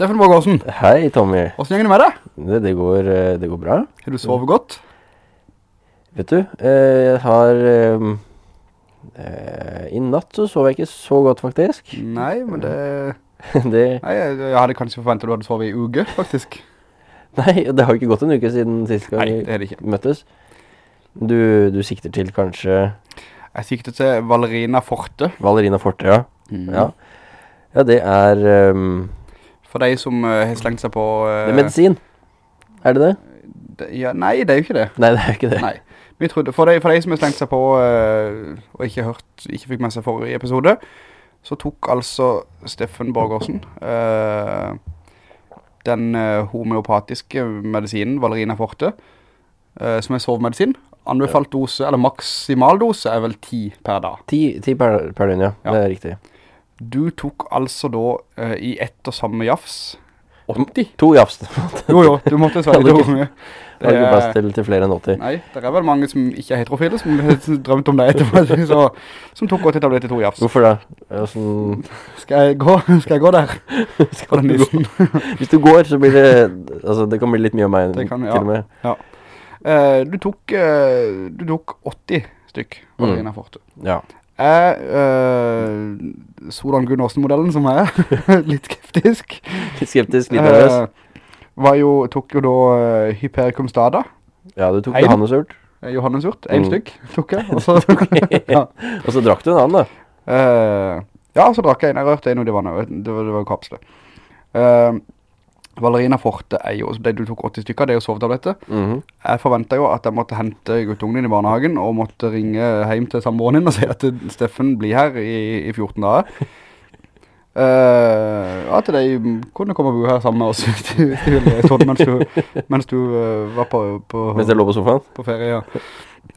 Steffen Borgårdsen, Hei, Tommy. hvordan gjør det med deg? Det, det, går, eh, det går bra. Har du sovet godt? Vet du, eh, jeg har eh, eh, I natt så sov jeg ikke så godt, faktisk. Nei, men det... det Nei, jeg, hadde kanskje forventet du hadde sovet i uke, faktisk. Nei, det har ikke gått en uke siden siste gang Nei, det er det ikke. møttes. Du, du sikter til kanskje Jeg sikter til Valerina Forte. Valerina Forte, ja. Mm. Ja, ja det er ehm, For de som eh, har slengt seg på... eh, Det er medisin. Er det det? De, Ja, nei, det er jo ikke det. Nei, det er jo ikke det. Nei. Vi trodde, for, de, for de, som har slengt seg på, eh, og ikke hørt, ikke fikk med seg forrige episode, så tok altså Steffen Borgårdsen den homeopatiske medisinen, Valerina Forte, som er sovmedisin, Anbefalt dose, eller maksimal dose, er vel 10 per dag. Ti, ti per, per døgn, ja. Ja. Det er riktig. Du tok altså da uh, i ett og samme jafs 80. To jafs. Jo, jo, du måtte svare Hadde to ganger. Det er ikke Det plass til, til flere enn 80. Nei, det er vel mange som ikke er heterofile, som drømte om det etterpå, så, som tok 80 tabletter til to jafs. Hvorfor da? Sånn... Skal jeg gå, skal jeg gå der? skal du gå? Hvis du går, så blir det Altså, det kan bli litt mye av meg Det kan- ja. til og med. Eh, du tok, uh, du tok 80 stykk, Valerina Forte. Ja. Jeg, uh, Solan Gunnarsen-modellen som er litt skeptisk, Litt skeptisk, litt nervøs. Uh, var jo, tok jo da uh, Hypericum stada, Ja, du tok Johannes Johannesurt. eh, Johannesurt, en Mm. stykk tok jeg, og så, ja. Og så drakk du en annen, da. Uh, ja, så drakk jeg en, jeg rørte en og det var, det var, det var kapslet. Eh, Valerina Forte er jo, det du tok 80 stykker, det er jo sovetabletter. -hmm. Jeg forventet jo at jeg måtte hente guttungen din i barnehagen og måtte ringe hjem til samboeren din og si at Steffen blir her i, i 14 dager. Uh, at de kunne komme og bo her sammen med oss hvis de, hvis de ville, sånn, mens du, mens du uh, var på, på, Mens jeg lå på sofaen. på ferie. Ja.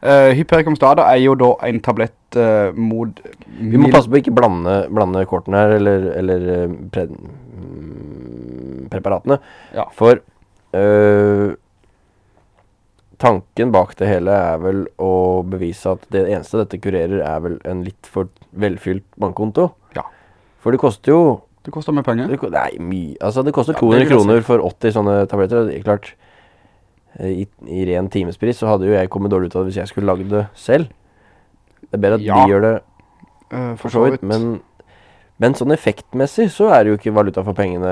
Uh, Hypericum stada er jo da en tablett uh, mot Vi må passe på å ikke blande, blande kortene her, eller, eller eh, mm, preparatene. Ja. For øh, tanken bak det hele er vel å bevise at det eneste dette kurerer er vel en litt for velfylt bankkonto. Ja. For det koster jo Det koster mye penger. det, Nei, mye. Altså, det koster Ja, 200 det kroner for 80 sånne tabletter. Det er klart, eh, i, i ren timespris så hadde jo jeg kommet dårlig ut av det hvis jeg skulle lagd det selv. Det er bedre at Ja, de gjør det Eh, for så vidt, men, men sånn effektmessig så er det jo ikke valuta for pengene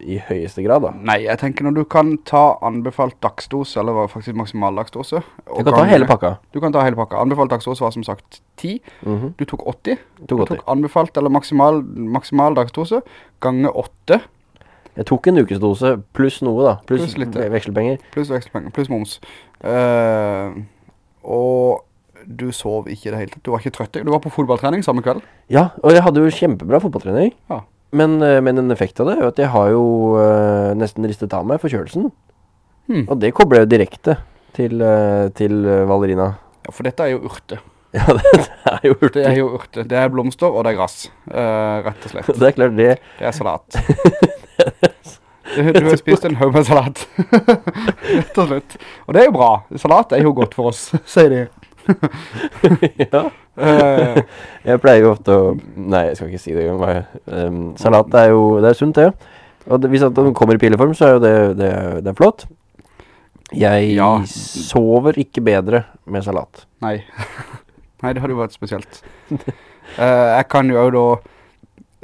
i høyeste grad, da. Nei, jeg tenker når du kan ta anbefalt dagsdose, eller faktisk maksimal dagsdose. Du kan ta hele pakka. Du kan ta hele pakka. Anbefalt dagsdose var som sagt 10. Mhm. Du tok 80. Tok Du tok anbefalt eller maksimal, maksimal dagsdose gange 8 Jeg tok en ukesdose pluss noe, da. Pluss Pluss litt, vekselpenger. pluss vekselpenger, pluss moms. Uh, og du sov ikke i det hele tatt. Du var ikke trøtt. Du var på fotballtrening samme kveld. Ja, og jeg hadde jo kjempebra fotballtrening. Ja. Men, eh, men en effekt av det er at jeg har jo uh, nesten ristet av meg forkjølelsen. Hmm. Og det kobler jo direkte til, uh, til Valerina. Ja, for dette er jo urte. Ja, det er jo urte. Det er jo urte. Det er blomster, og det er grass. Uh, rett og slett. Det er klart det. Det er salat. Du, du har spist en haug med salat. Rett og slett. Og det er jo bra. Salat er jo godt for oss, sier de. ja. Eh, Jeg pleier jo ofte å Nei, jeg skal ikke si det engang. Um, salat er jo Det er sunt, det. Og det, hvis den kommer i pilleform, så er jo det, det, det er flott. Jeg Ja. sover ikke bedre med salat. nei. nei, det hadde jo vært spesielt. uh, jeg kan jo da,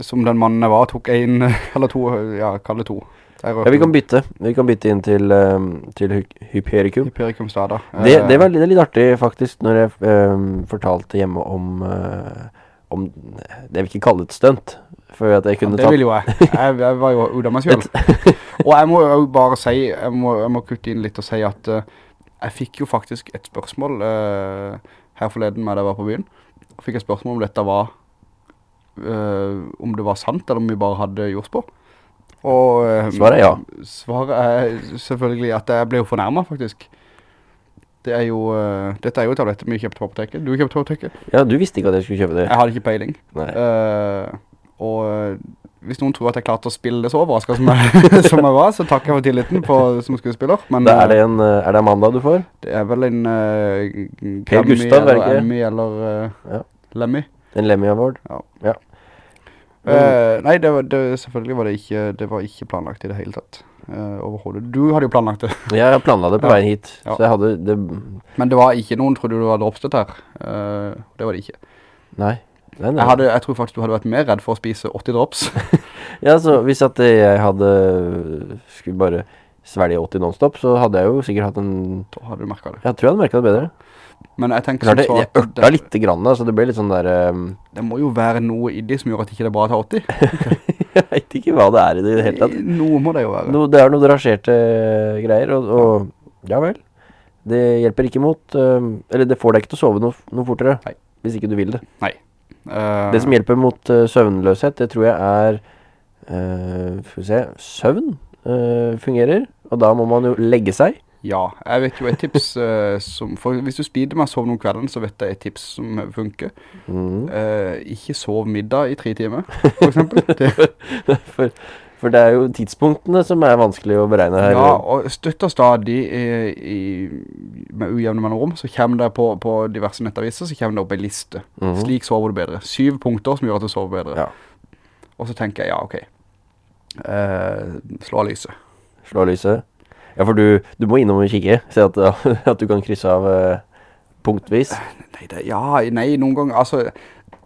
som den mannen jeg var, tok en eller to, ja, kalle to. Jeg Ja, vi kan bytte. Vi kan bytte inn til, um, til Hypericum. Hypericum stada. Det, det, var, det er litt artig faktisk når jeg um, fortalte hjemme om, uh, om Det vi ikke kalle det et stunt. For at jeg kunne det ville jo jeg. jeg. Jeg var jo meg selv. Og jeg må jo bare si, jeg må, jeg må kutte inn litt og si at uh, jeg fikk jo faktisk et spørsmål uh, her forleden med jeg var på byen. Fikk et spørsmål om dette var, eh, om det var sant, eller om vi bare hadde gjort på. Og eh, Svaret er ja. Svaret er selvfølgelig at jeg ble jo fornærmet faktisk. Det er jo, uh, dette er jo tabletter vi kjøpte på apoteket. Du kjøpte på apoteket. Ja, du visste ikke at jeg skulle kjøpe det. Jeg hadde ikke peiling. Eh, og hvis noen tror at jeg klarte å spille det så overrasket som jeg, som jeg var, så takker jeg for tilliten på, som skuespiller. Men Da er det en uh, Er det Amanda du får? det er vel en uh, Per Gustav, er eller? Emmy eller uh, Ja. Lemmy. En Lemmy Award? Ja. Ja. Eh, nei, det var, det, selvfølgelig var det ikke, det var ikke planlagt i det hele tatt. Uh, overhodet. Du hadde jo planlagt det. Jeg planla det på Ja. veien hit, Ja. så jeg hadde det Men det var ikke noen, trodde du var dropstøtt her. Uh, det var det ikke. Nei. nei, nei. Jeg, hadde, jeg tror faktisk du hadde vært mer redd for å spise 80 drops. Ja, så hvis at jeg hadde Skulle bare svelge 80 nonstop, så hadde jeg jo sikkert hatt en Da hadde du merket det. Jeg tror jeg hadde merket det bedre. Men jeg tenker Klart det, som jeg ørta litt, grann, så det ble litt sånn der Um... det må jo være noe i det som gjør at ikke det er bra å ta 80. Jeg vet ikke hva det er i det hele tatt. Noe må det jo være. No, det er noen drasjerte greier, og, og ja vel. Det hjelper ikke mot um, Eller det får deg ikke til å sove noe, noe fortere. Nei. Hvis ikke du vil det. Eh, Det som hjelper mot uh, søvnløshet, det tror jeg er uh, Skal vi se Søvn eh, fungerer. Og da må man jo legge seg. Ja, jeg vet jo et tips uh, som, hvis du spider med å sove noen kvelden, så vet jeg et tips som funker. Mm. Uh, ikke sov middag i tre timer, for eksempel. Det, for, for det er jo tidspunktene som er vanskelig å beregne her. ja, og støtter stadig i, i, med ujevne mellomrom, så kommer det på, på diverse nettaviser, så kommer det opp en liste. Mm. Slik sover du bedre. Syv punkter som gjør at du sover bedre. Ja. Og så tenker jeg, ja, ok. Uh, slå av lyset. Slå av lyset. Ja, for du, du må innom og kikke. Se at, at du kan krysse av uh, punktvis. Nei, det, ja, nei, noen ganger, altså,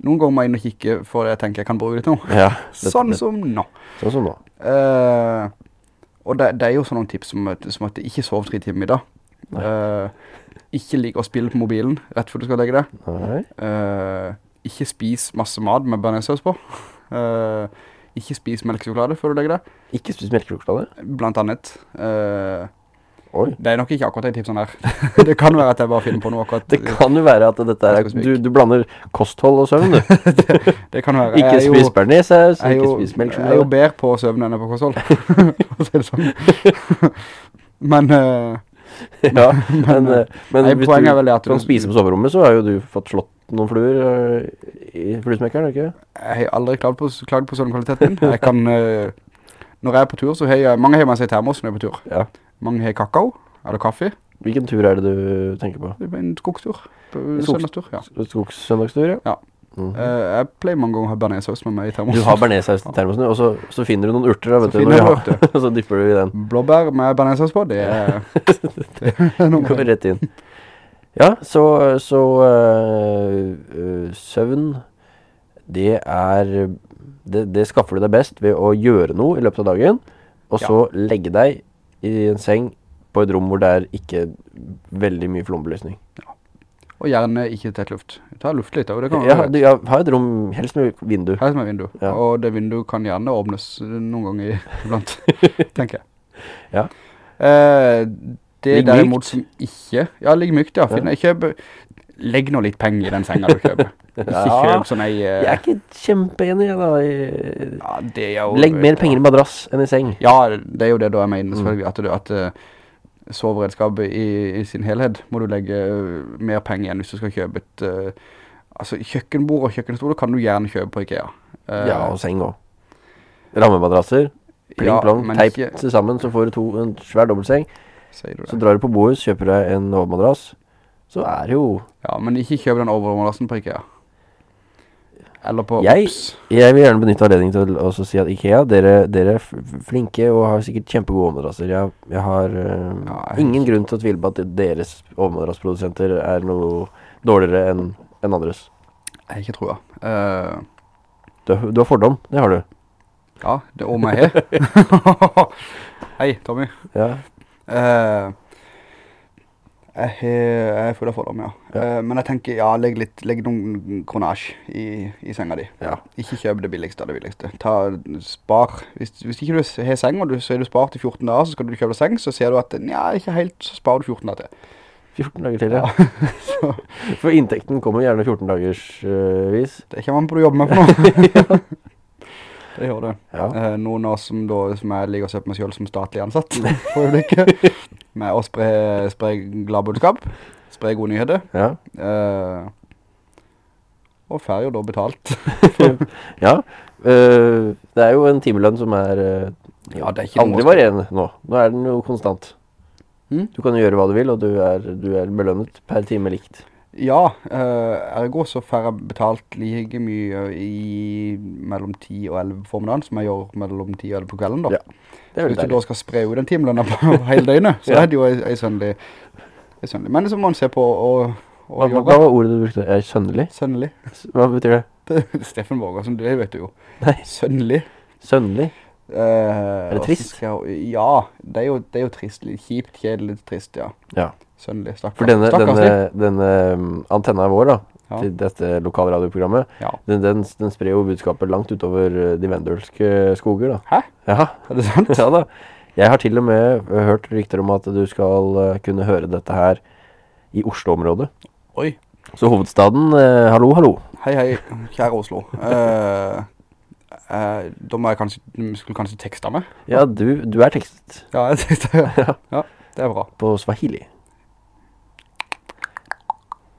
noen ganger må jeg inn og kikke, for jeg tenker jeg kan bruke det til noe. Ja, det- Sånn det- som nå. Sånn som nå. Uh, og det, det er jo sånne tips som, som at ikke sov tre timer i dag. Uh, ikke ligge og spille på mobilen rett før du skal legge det. Eh, ikke spis masse mat med bearnéssaus på. Eh, ikke spis melkesjokolade før du legger deg, Ikke spis melkesjokolade. blant annet. Uh, Oi. det er nok ikke akkurat en tip sånn her. det kan være at jeg bare finner på noe akkurat. Det kan jo være at dette er Du, du blander kosthold og søvn, du. det kan være. Ikke jo- spis bernesaus, er ikke spis melkesjokolade. jeg er jo bedre på søvn enn jeg på kosthold. Det sånn. Men, Uh, Ja, men, men, men men hvis poenget er vel at du... kan du- spise på soverommet, så har jo du fått slått noen fluer eh, i fluesmekkeren, ikke? jeg har aldri klagd på, klagd på søvnkvaliteten. Jeg kan, eh, når jeg er på tur, så har jeg, mange har med seg termos når jeg er på tur. Ja. Mange har kakao, eller kaffe. Hvilken tur er det du tenker på? Det En skogstur. Skogs- søndagstur, ja. Skogssøndagstur, ja? Ja. Mhm. Eh, jeg pleier mange ganger å ha bearnéssaus med meg i termos. Du har bearnéssaus i termosen, og så, så finner du noen urter, da, vet Så du. når du har- Og så dypper du i den. Blåbær med bearnéssaus på, det er, det er noe Går rett inn. Ja, så, så øh, søvn, det er det, det skaffer du deg best ved å gjøre noe i løpet av dagen, og Ja. så legge deg i en seng på et rom hvor det er ikke veldig mye flombelysning. Og gjerne ikke tett luft. Ta luft litt, og det kan Ja, være du, ja, ha et rom helst med vindu. Helst som er vindu. Ja. Og det vinduet kan gjerne åpnes noen ganger iblant, tenker jeg. Ja. Eh, det Ligg derimot mykt. som ikke Ja, ligg mykt, ja. Finn, kjøp, legg nå litt penger i den senga du kjøper. Ikke Ja. kjøp sånn ei Uh, Jeg er ikke kjempeenig, da. i- ja, det er jo, Legg mer penger i madrass enn i seng. Ja, det er jo det da jeg Mm. mener, selvfølgelig. At, du, at uh, soveredskapet i, i sin helhet må du legge eh, mer penger enn hvis du skal kjøpe et uh, Altså, kjøkkenbord og kjøkkenstol kan du gjerne kjøpe på IKEA. Uh, Ja, og seng også. Rammemadrasser. Pling ja, plong, teip til sammen, så får du to, en svær dobbeltseng. Sier du Så drar du på Bohus, kjøper deg en overmadrass. Så er det jo Ja, men ikke kjøp den overmadrassen på IKEA. Eller på Jeg- Ops. Jeg vil gjerne benytte anledningen til å si at Ikea, dere, dere er flinke og har sikkert kjempegode overmadrasser. Jeg, jeg har uh, Ja, jeg- ingen grunn til å tvile på at deres overmadrassprodusenter er noe dårligere enn en andres. Jeg ikke ikke troa. Uh, Du, har- du har fordom, det har du. ja, det er om jeg har. Hei, Tommy. Ja. Eh, jeg, jeg er full av fordom, ja. Eh, men jeg tenker, ja, legg, litt, legg noen kronasj i, i senga di. Ja. Ikke kjøp det billigste av det billigste. Ta, spar. Hvis, hvis ikke du har seng, og du, så er du spart i 14 dager, så skal du kjøpe deg seng, så ser du at, ja, ikke helt, så sparer du 14 dager til. 14 dager til, ja. For inntekten kommer gjerne 14 dagers øh, vis. Det kommer man på å jobbe med for noe. Det gjør det. Ja. Eh, noen av oss som, da, som jeg liker å se på meg selv som statlig ansatt for øyeblikket, med å spre, spre glad budskap, spre gode nyheter, Ja. eh, og ferie jo da betalt. ja. eh, det er jo en timelønn som er øh, Ja, det er aldri å- varierende nå. Nå er den jo konstant. Mm. Du kan jo gjøre hva du vil, og du er, du er belønnet per time likt. Ja, uh, ergo så får jeg betalt like mye i mellom 10 og 11 på formiddagen, som jeg gjør mellom 10 og 11 på kvelden da. Ja, Det er veldig deilig. da du skal spre ut en timelønn på hele døgnet, så Ja. er det jo en sønnelig, ei sønnelig. Men så må man se på og, og Hva, hva var ordet du brukte? Er sønnelig? Sønnelig. Hva betyr det? Steffen Borgersen, som det vet du jo. Nei. Sønnelig. Sønnelig? Uh, Er det trist? jeg- ja, det er, jo, det er jo trist. Kjipt, kjedelig, trist, ja. Ja. Sønnelig, stakkars. For denne, denne, denne um, antenna vår da, Ja. til dette lokalradioprogrammet, Ja. den, den, den sprer jo budskapet langt utover uh, de vendølske skoger da. Hæ? Ja, Er det sant? ja da. Jeg har til og med hørt rykter om at du skal uh, kunne høre dette her i Oslo-området. Oi. Så hovedstaden, eh, hallo, hallo. Hei, hei, kjære Oslo. Eh, eh, da må jeg kanskje, skulle kanskje tekste meg? Ja, du, du er tekstet Ja, jeg tekstet, ja. ja, det er bra. på swahili.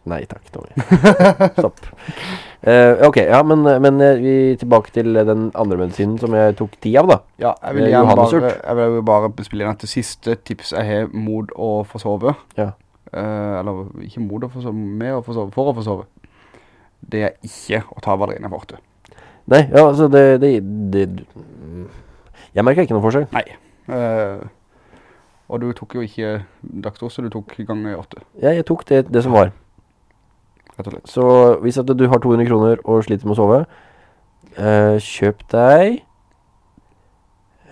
Nei takk, Tommy. Stopp. Eh, ok, ja, men, men eh, vi tilbake til den andre medisinen som jeg tok ti av da. Ja, jeg vil Eh, gjerne bare, Johannesurt. jeg vil jo bare spille inn at det siste tips jeg har mot å forsove, Ja. eh, eller ikke mot å forsove, med å forsove, for å forsove, det er ikke å ta Valerina Forte. Nei, ja, altså det, det, det Jeg merker ikke noen forskjell. Nei. Eh, og du tok jo ikke dagsdose, du tok ganger åtte, Ja, jeg tok det, det som var. Så hvis at du har 200 kroner og sliter med å sove, eh, kjøp deg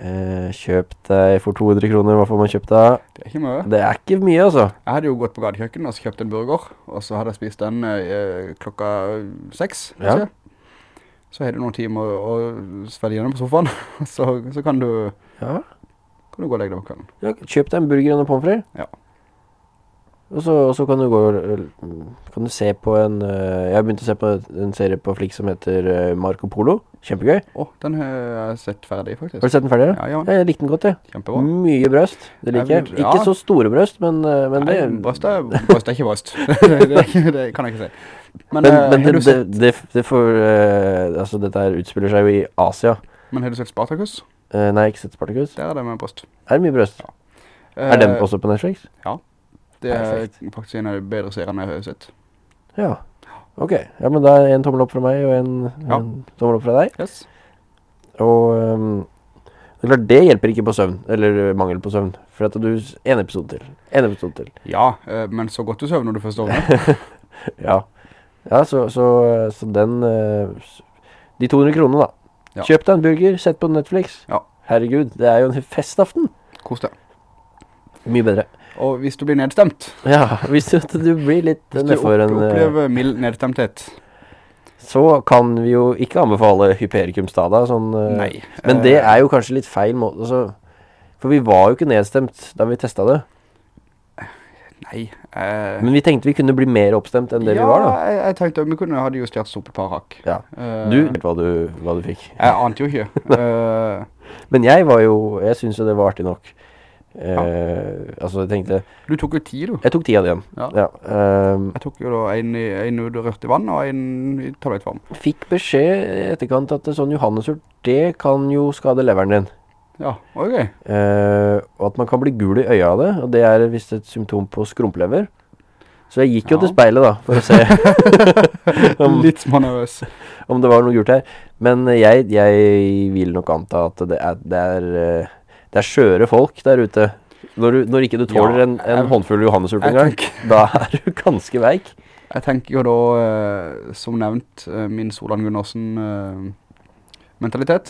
eh, Kjøp deg for 200 kroner, hva får man kjøpt deg? Det er ikke mye. Det er ikke mye, altså. Jeg hadde jo gått på gadekjøkken og kjøpt en burger, og så hadde jeg spist den eh, klokka seks. Ja. Så har du noen timer å svelge gjennom på sofaen, så, så kan, du, Ja. kan du gå og legge deg på kvelden. ja kjøp deg en burger og en pomfri. Ja. Og så, og så kan du gå Kan du se på en eh, Jeg har begynt å se på en serie på flik som heter eh, Marco Polo. Kjempegøy. Å, den har jeg sett ferdig faktisk. Har du sett den ferdig? Ja, ja, Ja, jeg likte den godt, jeg. kjempebra. Mye brøst. Det liker jeg. Vil- ja. Ikke så store brøst, men, eh, men Nei, det brøst er, brøst er ikke brøst. det, det, det kan jeg ikke si. Men, Men, eh, men det, sett, det, det får uh, Altså, dette her utspiller seg jo i Asia. men har du sett Spartacus? Uh, nei, ikke sett Spartacus. Der er det med brøst. Er det mye brøst? Er den Eh, også på Netflix? Det er Perfekt. faktisk en av de bedre seriene jeg har sett. Ja. Ok. Ja, men da er en tommel opp fra meg og en, Ja. en tommel opp fra deg. Yes. Og ehm, det er klart, det hjelper ikke på søvn, eller eh, mangel på søvn. For at du En episode til. En episode til. Ja, eh, men så godt du søvner når du først sovner. Ja. Ja, så, så, så den eh, s- De 200 kronene, da. Ja. Kjøp deg en burger, sett på Netflix. Ja. Herregud, det er jo en festaften. Kos deg. Mye bedre. Og hvis du blir nedstemt, Ja, hvis du, du blir litt hvis du nedfor en eh, opplever mild nedstemthet, Så kan vi jo ikke anbefale Hypericum Stada. Sånn, eh, nei. Men det Eh, er jo kanskje litt feil måte altså, For vi var jo ikke nedstemt da vi testet det. Nei. eh, Men vi tenkte vi kunne bli mer oppstemt enn det ja, vi var, da. jeg, jeg tenkte vi kunne hadde justert oss opp et par hakk. Ja. Du vet hva du, hva du fikk. Jeg ante jo ikke. Men jeg var jo Jeg synes jo det var artig nok. Eh, Altså, jeg tenkte du tok jo ti, du. Jeg tok ti av igjen. Ja. Ja. ehm, Jeg tok jo da en, en rørt i vann og en i tablettform. fikk beskjed etterkant at sånn johannesurt, det kan jo skade leveren din. Ja, ok. Eh, og at man kan bli gul i øya av det, og det er visst et symptom på skrumplever. Så jeg gikk jo Ja. til speilet, da, for å se om, Litt manøvøs om det var noe gult her. Men jeg, jeg vil nok anta at det er, det er, eh, det er skjøre folk der ute. Når, du, når ikke du tåler Ja, en, en jeg- håndfull johannesurt engang, da er du ganske veik. Jeg tenker jo da, eh, som nevnt, eh, min Solan Gundersen-mentalitet.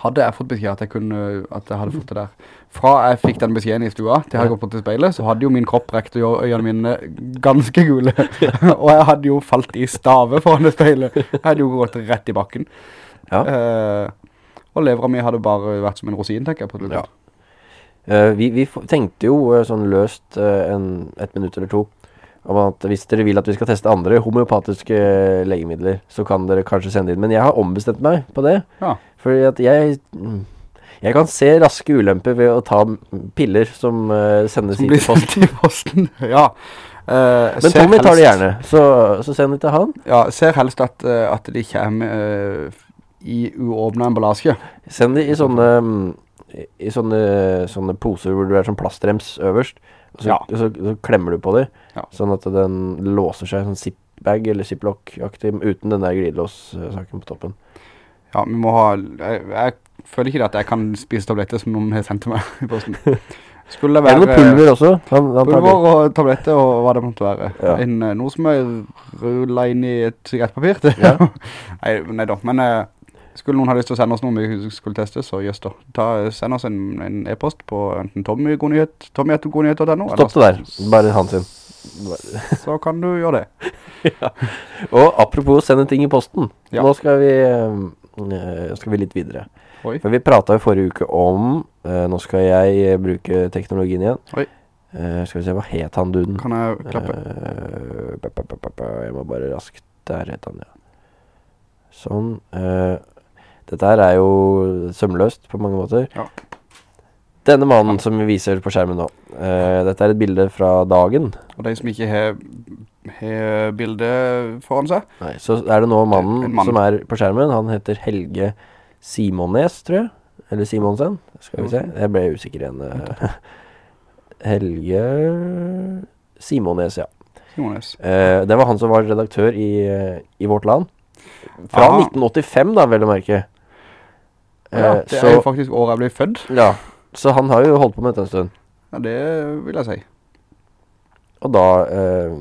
hadde jeg fått beskjed at jeg kunne, at jeg hadde fått det der. Fra jeg fikk den beskjeden i stua til jeg hadde gått på til speilet, så hadde jo min kropp rekt å gjøre øynene mine ganske gule. og jeg hadde jo falt i stave foran det speilet. Jeg hadde jo gått rett i bakken. Ja. Eh, og levra mi hadde bare vært som en rosin, tenker jeg på det. Ja. Uh, vi vi tenkte jo uh, sånn løst uh, en, et minutt eller to om at hvis dere vil at vi skal teste andre homeopatiske legemidler, så kan dere kanskje sende inn. Men jeg har ombestemt meg på det. Ja. Fordi at jeg Jeg kan se raske ulemper ved å ta piller som uh, sendes Som blir til posten. posten. ja. Uh, Men Tommy Tommy tar det gjerne, så, så send det til han. Ja, ser helst at, at de kommer eh, i uåpnet emballasje. Send det i sånne i- sånne, sånne poser hvor du er sånn plastrems øverst. Så, Ja. så, så klemmer du på det, Ja. sånn at den låser seg sånn zip-bag eller ziplock-aktig, uten den der glidelås-saken på toppen. Ja, vi må ha, jeg, jeg føler ikke at jeg kan spise tabletter som noen har sendt til meg i posten. Skulle det være pulver også? Han, han pulver og tabletter og hva det måtte være. Ja. En, eh, noe som er rullet inn i et sigarettpapir. Ja. nei, nei da, men eh, skulle noen ha lyst til å sende oss noe vi skulle teste, så gjøst da. Ta, send oss en en e-post på enten Tommy Godnyhet, tommy.godnyhet.no, Stopp det der. Bare han sin. så kan du gjøre det. Og apropos sende ting i posten. Ja. Nå skal vi, eh, skal vi litt videre. Oi. For vi pratet jo forrige uke om, eh, nå skal jeg bruke teknologien igjen. Oi. Uh, skal vi se, hva het han duden? Kan jeg klappe? Ba, jeg må bare raskt, der het han, ja. Sånn. Dette her er jo sømløst på mange måter. Ja. Denne mannen som vi viser på skjermen nå, uh, dette er et bilde fra dagen. Og de som ikke har, har bildet foran seg, Nei, så er det nå mannen mann. som er på skjermen. Han heter Helge Simonnes, tror jeg. Eller Simonsen. Skal vi se. Jeg ble usikker igjen. eh. Helge Simonnes, ja. Simones. Uh, det var han som var redaktør i, eh, i Vårt Land. Fra Aha. 1985, da, vel å merke. Ja, Eh, det så, er jo faktisk året jeg ble født. ja, så han har jo holdt på med dette en stund. Ja, det vil jeg si. Og da eh,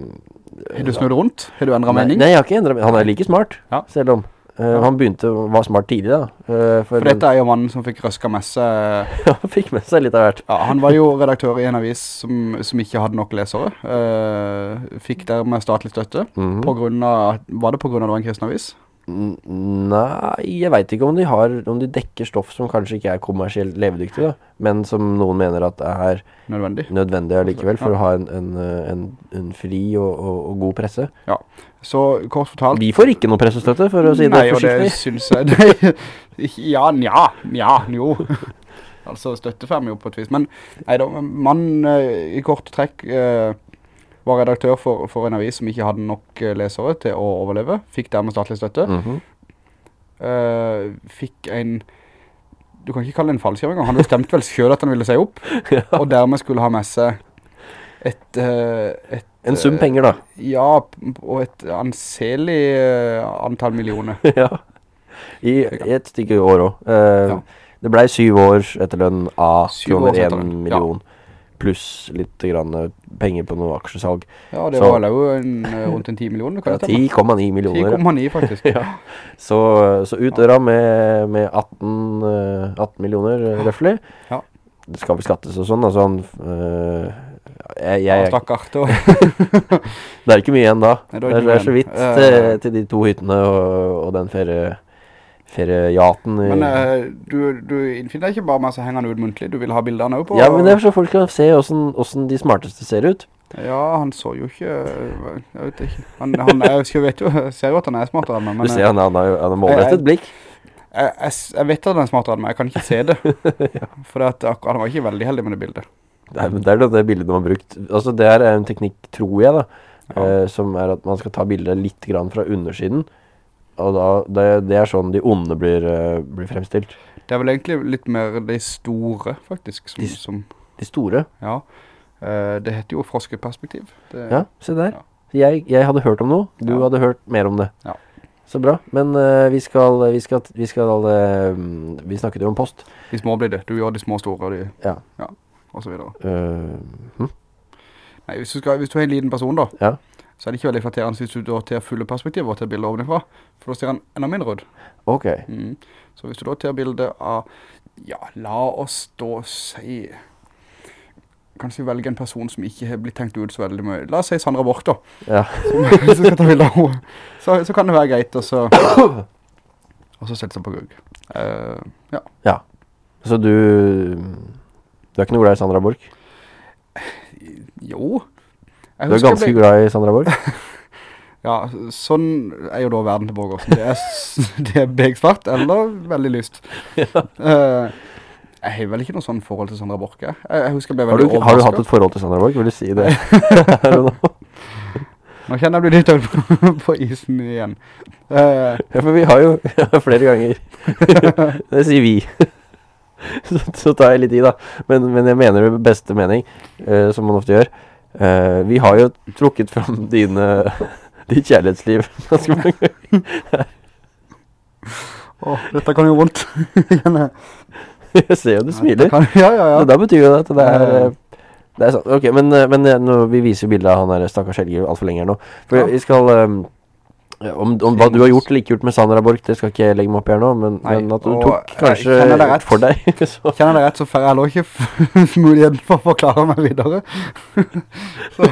Har du snudd rundt? Har du endret Nei, mening? nei, jeg har ikke endret mening. Han er like smart, Ja. selv om. Uh, Han begynte, å være smart tidlig da. Uh, For dette er jo mannen som fikk røska med seg Han fikk med seg litt av hvert. Ja, han var jo redaktør i en avis som, som ikke hadde nok lesere. Uh, fikk dermed statlig støtte. På grunn av, var det på grunn av det var en kristen avis? Nei, jeg vet ikke om de har Om de dekker stoff som kanskje ikke er kommersielt levedyktig, da. Men som noen mener at er Nødvendig. nødvendig allikevel for Ja. å ha en, en, en, en fri og, og, og god presse. Ja, Så kort fortalt Vi får ikke noe pressestøtte, for å si det forsiktig. Nei, og det synes jeg det, ja, Ja, nja, nja, jo. altså støtte får vi jo på et vis. Men nei da, mannen eh, i kort trekk eh, var redaktør for, for en avis som ikke hadde nok eh, lesere til å overleve. Fikk dermed statlig støtte. Mm -hmm. uh, fikk en Du kan ikke kalle det en fallskjerm engang. Han bestemte vel selv at han ville si opp, og dermed skulle ha med seg et, eh, et En sum penger, da. Ja, og et anselig antall millioner. ja. I, I et stykke år òg. Ja. Det ble syv års etterlønn av Syv kroner års én ja. Pluss litt grann eh, penger på noe aksjesalg. Ja, det Så- var jo en, eh, rundt en 10 millioner, Ja, 10,9 millioner. 10,9 faktisk. Ja. Så, så ut døra med, med 18, eh, 18 millioner uh, røffelig. Ja. Det skal beskattes skattes og sånn, altså han Øh, jeg, jeg. Det er ikke mye igjen da. Det, er så vidt til, Eh. til de to hyttene og, og den ferie, feriejaten. Men uh, du, du innfinner ikke bare med å henge han ut muntlig, du vil ha bildene også på. ja, men det er så folk kan se hvordan, hvordan de smarteste ser ut. Ja, han så jo ikke, jeg vet ikke. Han, han er, jeg vet jo, jeg ser jo at han er smartere enn meg, Du ser eh, han, han har han har målrettet jeg- blikk. jeg, jeg, jeg vet at han er smartere enn meg, jeg kan ikke se det. For at, han var ikke veldig heldig med det bildet. Det er, det er det bildet man har brukt. Altså det er en teknikk, tror jeg da, Ja. eh, som er at man skal ta bildet litt grann fra undersiden. Og da, det, det er sånn de onde blir, eh, blir fremstilt. Det er vel egentlig litt mer de store, faktisk, som, De- som De store. ja. Eh, det heter jo froskeperspektiv. Det, Ja, se der. Ja. Jeg, jeg hadde hørt om noe, du Ja. hadde hørt mer om det. Ja. Så bra. Men uh, vi skal, vi skal, vi skal uh, Vi snakket jo om post. De små blir det. Du gjør de små store, de, Ja. ja, og så videre. Uh, hm? Nei, hvis du, skal, hvis du er en liten person da, Ja. Så er det ikke veldig flatterende hvis du da tar fulle perspektiv og til bildet ovenifra, for da ser han enda mindre ut. Ok. Mm. Så hvis du da tar bildet av, ja, la oss da si, kanskje velge en person som ikke har blitt tenkt ut så veldig mye. La oss si Sandra Bork da, Ja. som, som skal ta bildet av henne. Så, så kan det være greit, og så, og så sette seg på Gugg. Uh, ja. Så du Du er ikke noe glad i Sandra Bork? Jo. Du er ganske ble- glad i Sandra Borg? Ja, sånn er jo da verden til Borgårdsen. Det er, det er begsvart eller veldig lyst. Eh, jeg har vel ikke noe sånn forhold til Sandra Borg, Jeg, jeg husker jeg ble Har du, har du hatt et forhold til Sandra Borg? Vil du si det nå? Kjenner jeg blir litt ut på, på isen igjen. Uh, Ja, for vi har jo flere ganger Det sier vi så, så tar jeg litt i, da. Men, men jeg mener det beste mening, uh, som man ofte gjør. Eh, vi har jo trukket fram dine ditt kjærlighetsliv ganske mange ganger. Åh, dette kan jo vondt. Jeg. Ser jo du smiler. Kan, ja, ja, ja. Da betyr jo det at det er eh, Det er sånn. Ok, men, men eh, nå, vi viser bildet av han der stakkars Helge altfor lenge her nå. For Ja. vi skal eh, om, om hva du har gjort eller ikke gjort med Sandra Bork, det skal ikke jeg legge meg opp i her nå, men, men at du tok kanskje rett. for deg. så Kjenner det rett, så får jeg heller ikke muligheten for å forklare meg videre. så,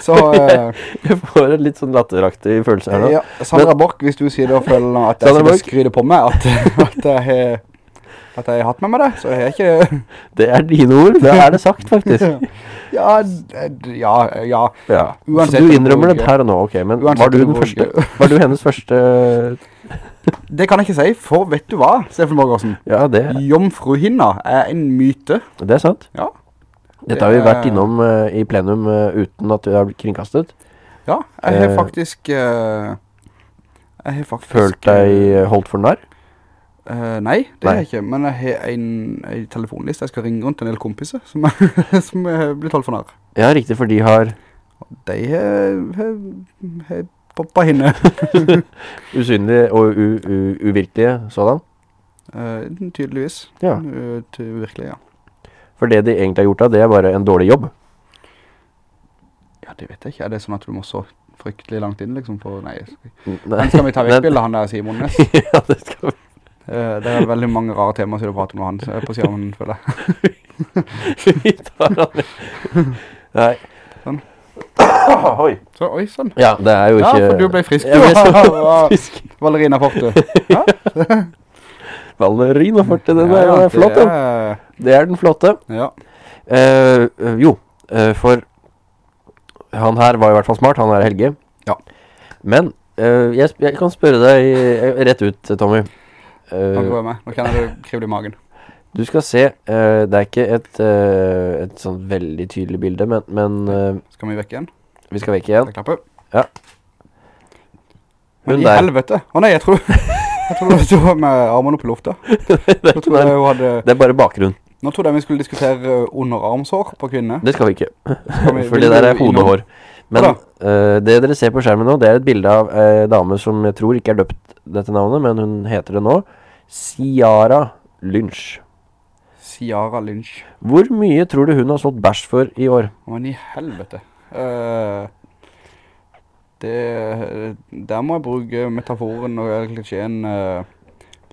så jeg, jeg får en litt sånn latteraktig følelse her nå. ja, Sandra Bork, hvis du sier det og føler at jeg skal skryde på meg at, at jeg at jeg har hatt med meg det, så har jeg ikke Det er dine ord. Det er det sagt, faktisk. Ja, ja, ja. Ja. Uansett så du innrømmer det her og nå, ok. Men var du, den første, var du hennes første Det kan jeg ikke si, for vet du hva, Steffen Borgersen? Ja, det, Jomfruhinna er en myte. det er sant. Ja. Dette har vi vært innom uh, i plenum uh, uten at det har blitt kringkastet. Ja, jeg har Eh. faktisk Uh, Jeg har faktisk Følt deg holdt for narr? Eh, nei, det Nei. har jeg ikke. Men jeg har en, en telefonliste. Jeg skal ringe rundt en del kompiser som, som er blitt holdt for nær. Ja, riktig, for de har De har, Poppet henne poppa hinne. usynlige og uvirkelige sådan. Uh, tydeligvis. Ja. Uh, virkelig, ja. For det de egentlig har gjort da, det er bare en dårlig jobb. Ja, det vet jeg ikke. Er det sånn at du må så fryktelig langt inn, liksom? For, nei. Nei. Men skal vi ta vekk bildet han der Simon Ness? ja, det skal vi. Eh, det er veldig mange rare temaer som du prater med han på skjermen, føler jeg. Vi tar han. Nei. Sånn. Oi. Så, oi, sånn. Ja, det er jo Ja, for du ble frisk, Jeg ble så frisk. Valerina Forte. Ja, Ballerina forte, den ja, er, er flott, det er- Det er den flotte. Ja. Eh, eh, jo, eh, for han her var i hvert fall smart, han er Helge. Ja. Men eh, jeg, jeg kan spørre deg rett ut, Tommy. Kan ikke være med. Nå kjenner du det i magen. du skal se, eh, det er ikke et, eh, et sånn veldig tydelig bilde, men, men eh, Skal vi vekk igjen? vi skal vekk igjen. Jeg klapper. Ja. Men i der. helvete. Å nei, jeg tror, jeg tror du stod med armene oppe i lufta. det, Nå jeg hadde, det er bare bakgrunn. nå trodde jeg vi skulle diskutere underarmshår på kvinner. Det skal vi ikke. Vi- For det der er hodehår. Men eh, det dere ser på skjermen nå, det er et bilde av en dame som jeg tror ikke er døpt dette navnet, men hun heter det nå. Ciara Lynch. Ciara Lynch. Hvor mye tror du hun har slått bæsj for i år? Men i helvete. Uh, det, der må jeg bruke metaforen og klisjeen uh,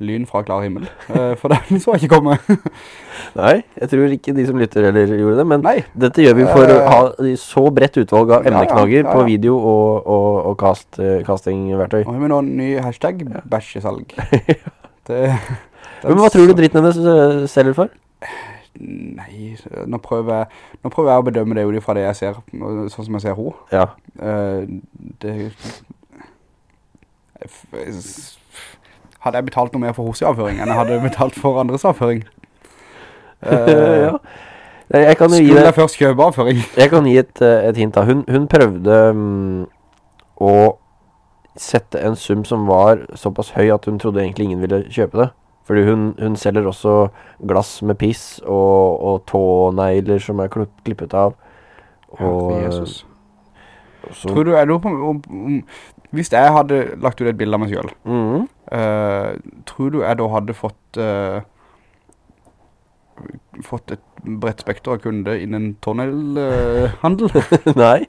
lyn fra klar himmel. Uh, for den så jeg ikke komme. Nei, jeg tror ikke de som lytter heller gjorde det, men Nei. dette gjør vi for å ha så bredt utvalg av ja, ja, emneknagger ja, på video og, og, og cast, castingverktøy. Har vi nå en ny hashtag, bæsjesalg. Det, Men hva tror du dritten hennes eh, selger for? Nei, nå prøver, jeg, nå prøver jeg å bedømme det ut fra det jeg ser, sånn som jeg ser henne. Ja. Eh, det Hadde jeg betalt noe mer for hos avføring enn jeg hadde betalt for andres avføring? Eh, ja. Jeg jo Skulle det jeg først kjøpe avføring? Jeg kan gi et, eh, et hint da. Hun, hun prøvde um, å sette en sum som var såpass høy at hun trodde egentlig ingen ville kjøpe det. Fordi hun, hun selger også glass med piss og, og tånegler som er klipp, klippet av. Og, Jesus. så, Tror du, jeg lurer på om, om, Hvis jeg hadde lagt ut et bilde av meg selv -hmm. uh, Tror du jeg da hadde fått eh, Fått et bredt spekter av kunder innen tåneglhandel? Nei,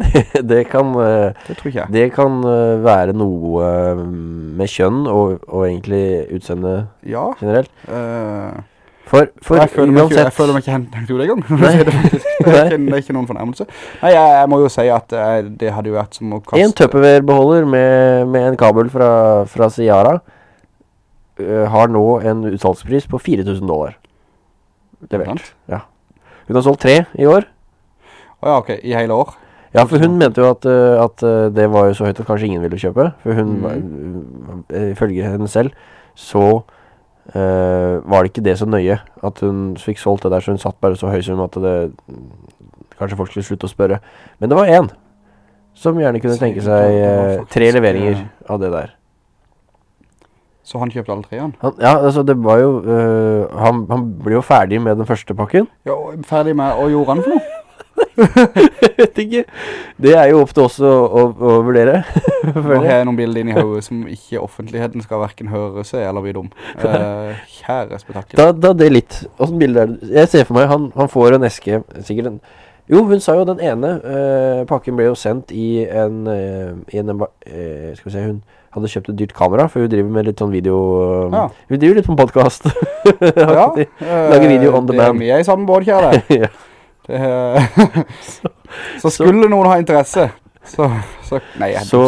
det, det kan eh, det. Det kan uh, være noe uh, med kjønn og, og egentlig utseende Ja. generelt. For, for jeg, føler meg ikke, jeg føler meg ikke hengt ut en gang. Nei. det, er ikke, det er ikke noen fornærmelse. Nei, jeg, jeg må jo si at det hadde jo vært som å kaste En Tupperware-beholder med, med en kabel fra, fra Ciara har nå en utsalgspris på 4000 dollar. Levert. Sant? Ja. Hun har solgt tre i år. Å ja, ok, i hele år. Ja, for hun mente jo at, eh, at eh, det var jo så høyt at kanskje ingen ville kjøpe. For hun, Mm. eh, ifølge henne selv, så uh, var det ikke det så nøye at hun fikk solgt det der, så hun satt bare så høy som at det Kanskje folk skulle slutte å spørre. Men det var én som gjerne kunne tenke seg faktisk, tre leveringer av det der. Så han kjøpte alle tre han. Ja, altså det var jo øh, han, han ble jo ferdig med den første pakken. Ja, ferdig med, og gjorde han for noe? Jeg vet ikke. Det er jo opp til oss å, å, å vurdere. Nå har jeg. noen bilder inn i hodet som ikke offentligheten skal hverken høre, seg eller vite om. Eh, kjære spetakkel. Da, da det litt. Hvordan bilder er det? Jeg ser for meg han, han får en eske Sikkert en Jo, hun sa jo den ene øh, pakken ble jo sendt i en, øh, i en øh, Skal vi se, hun hadde kjøpt et dyrt kamera, for hun driver med litt sånn video øh, Ja. Hun driver litt på podcast. Ja, eh, Lager video on the det demand. er mye i samme båd, kjære. ja. Det så skulle noen ha interesse, så, så nei, jeg, Så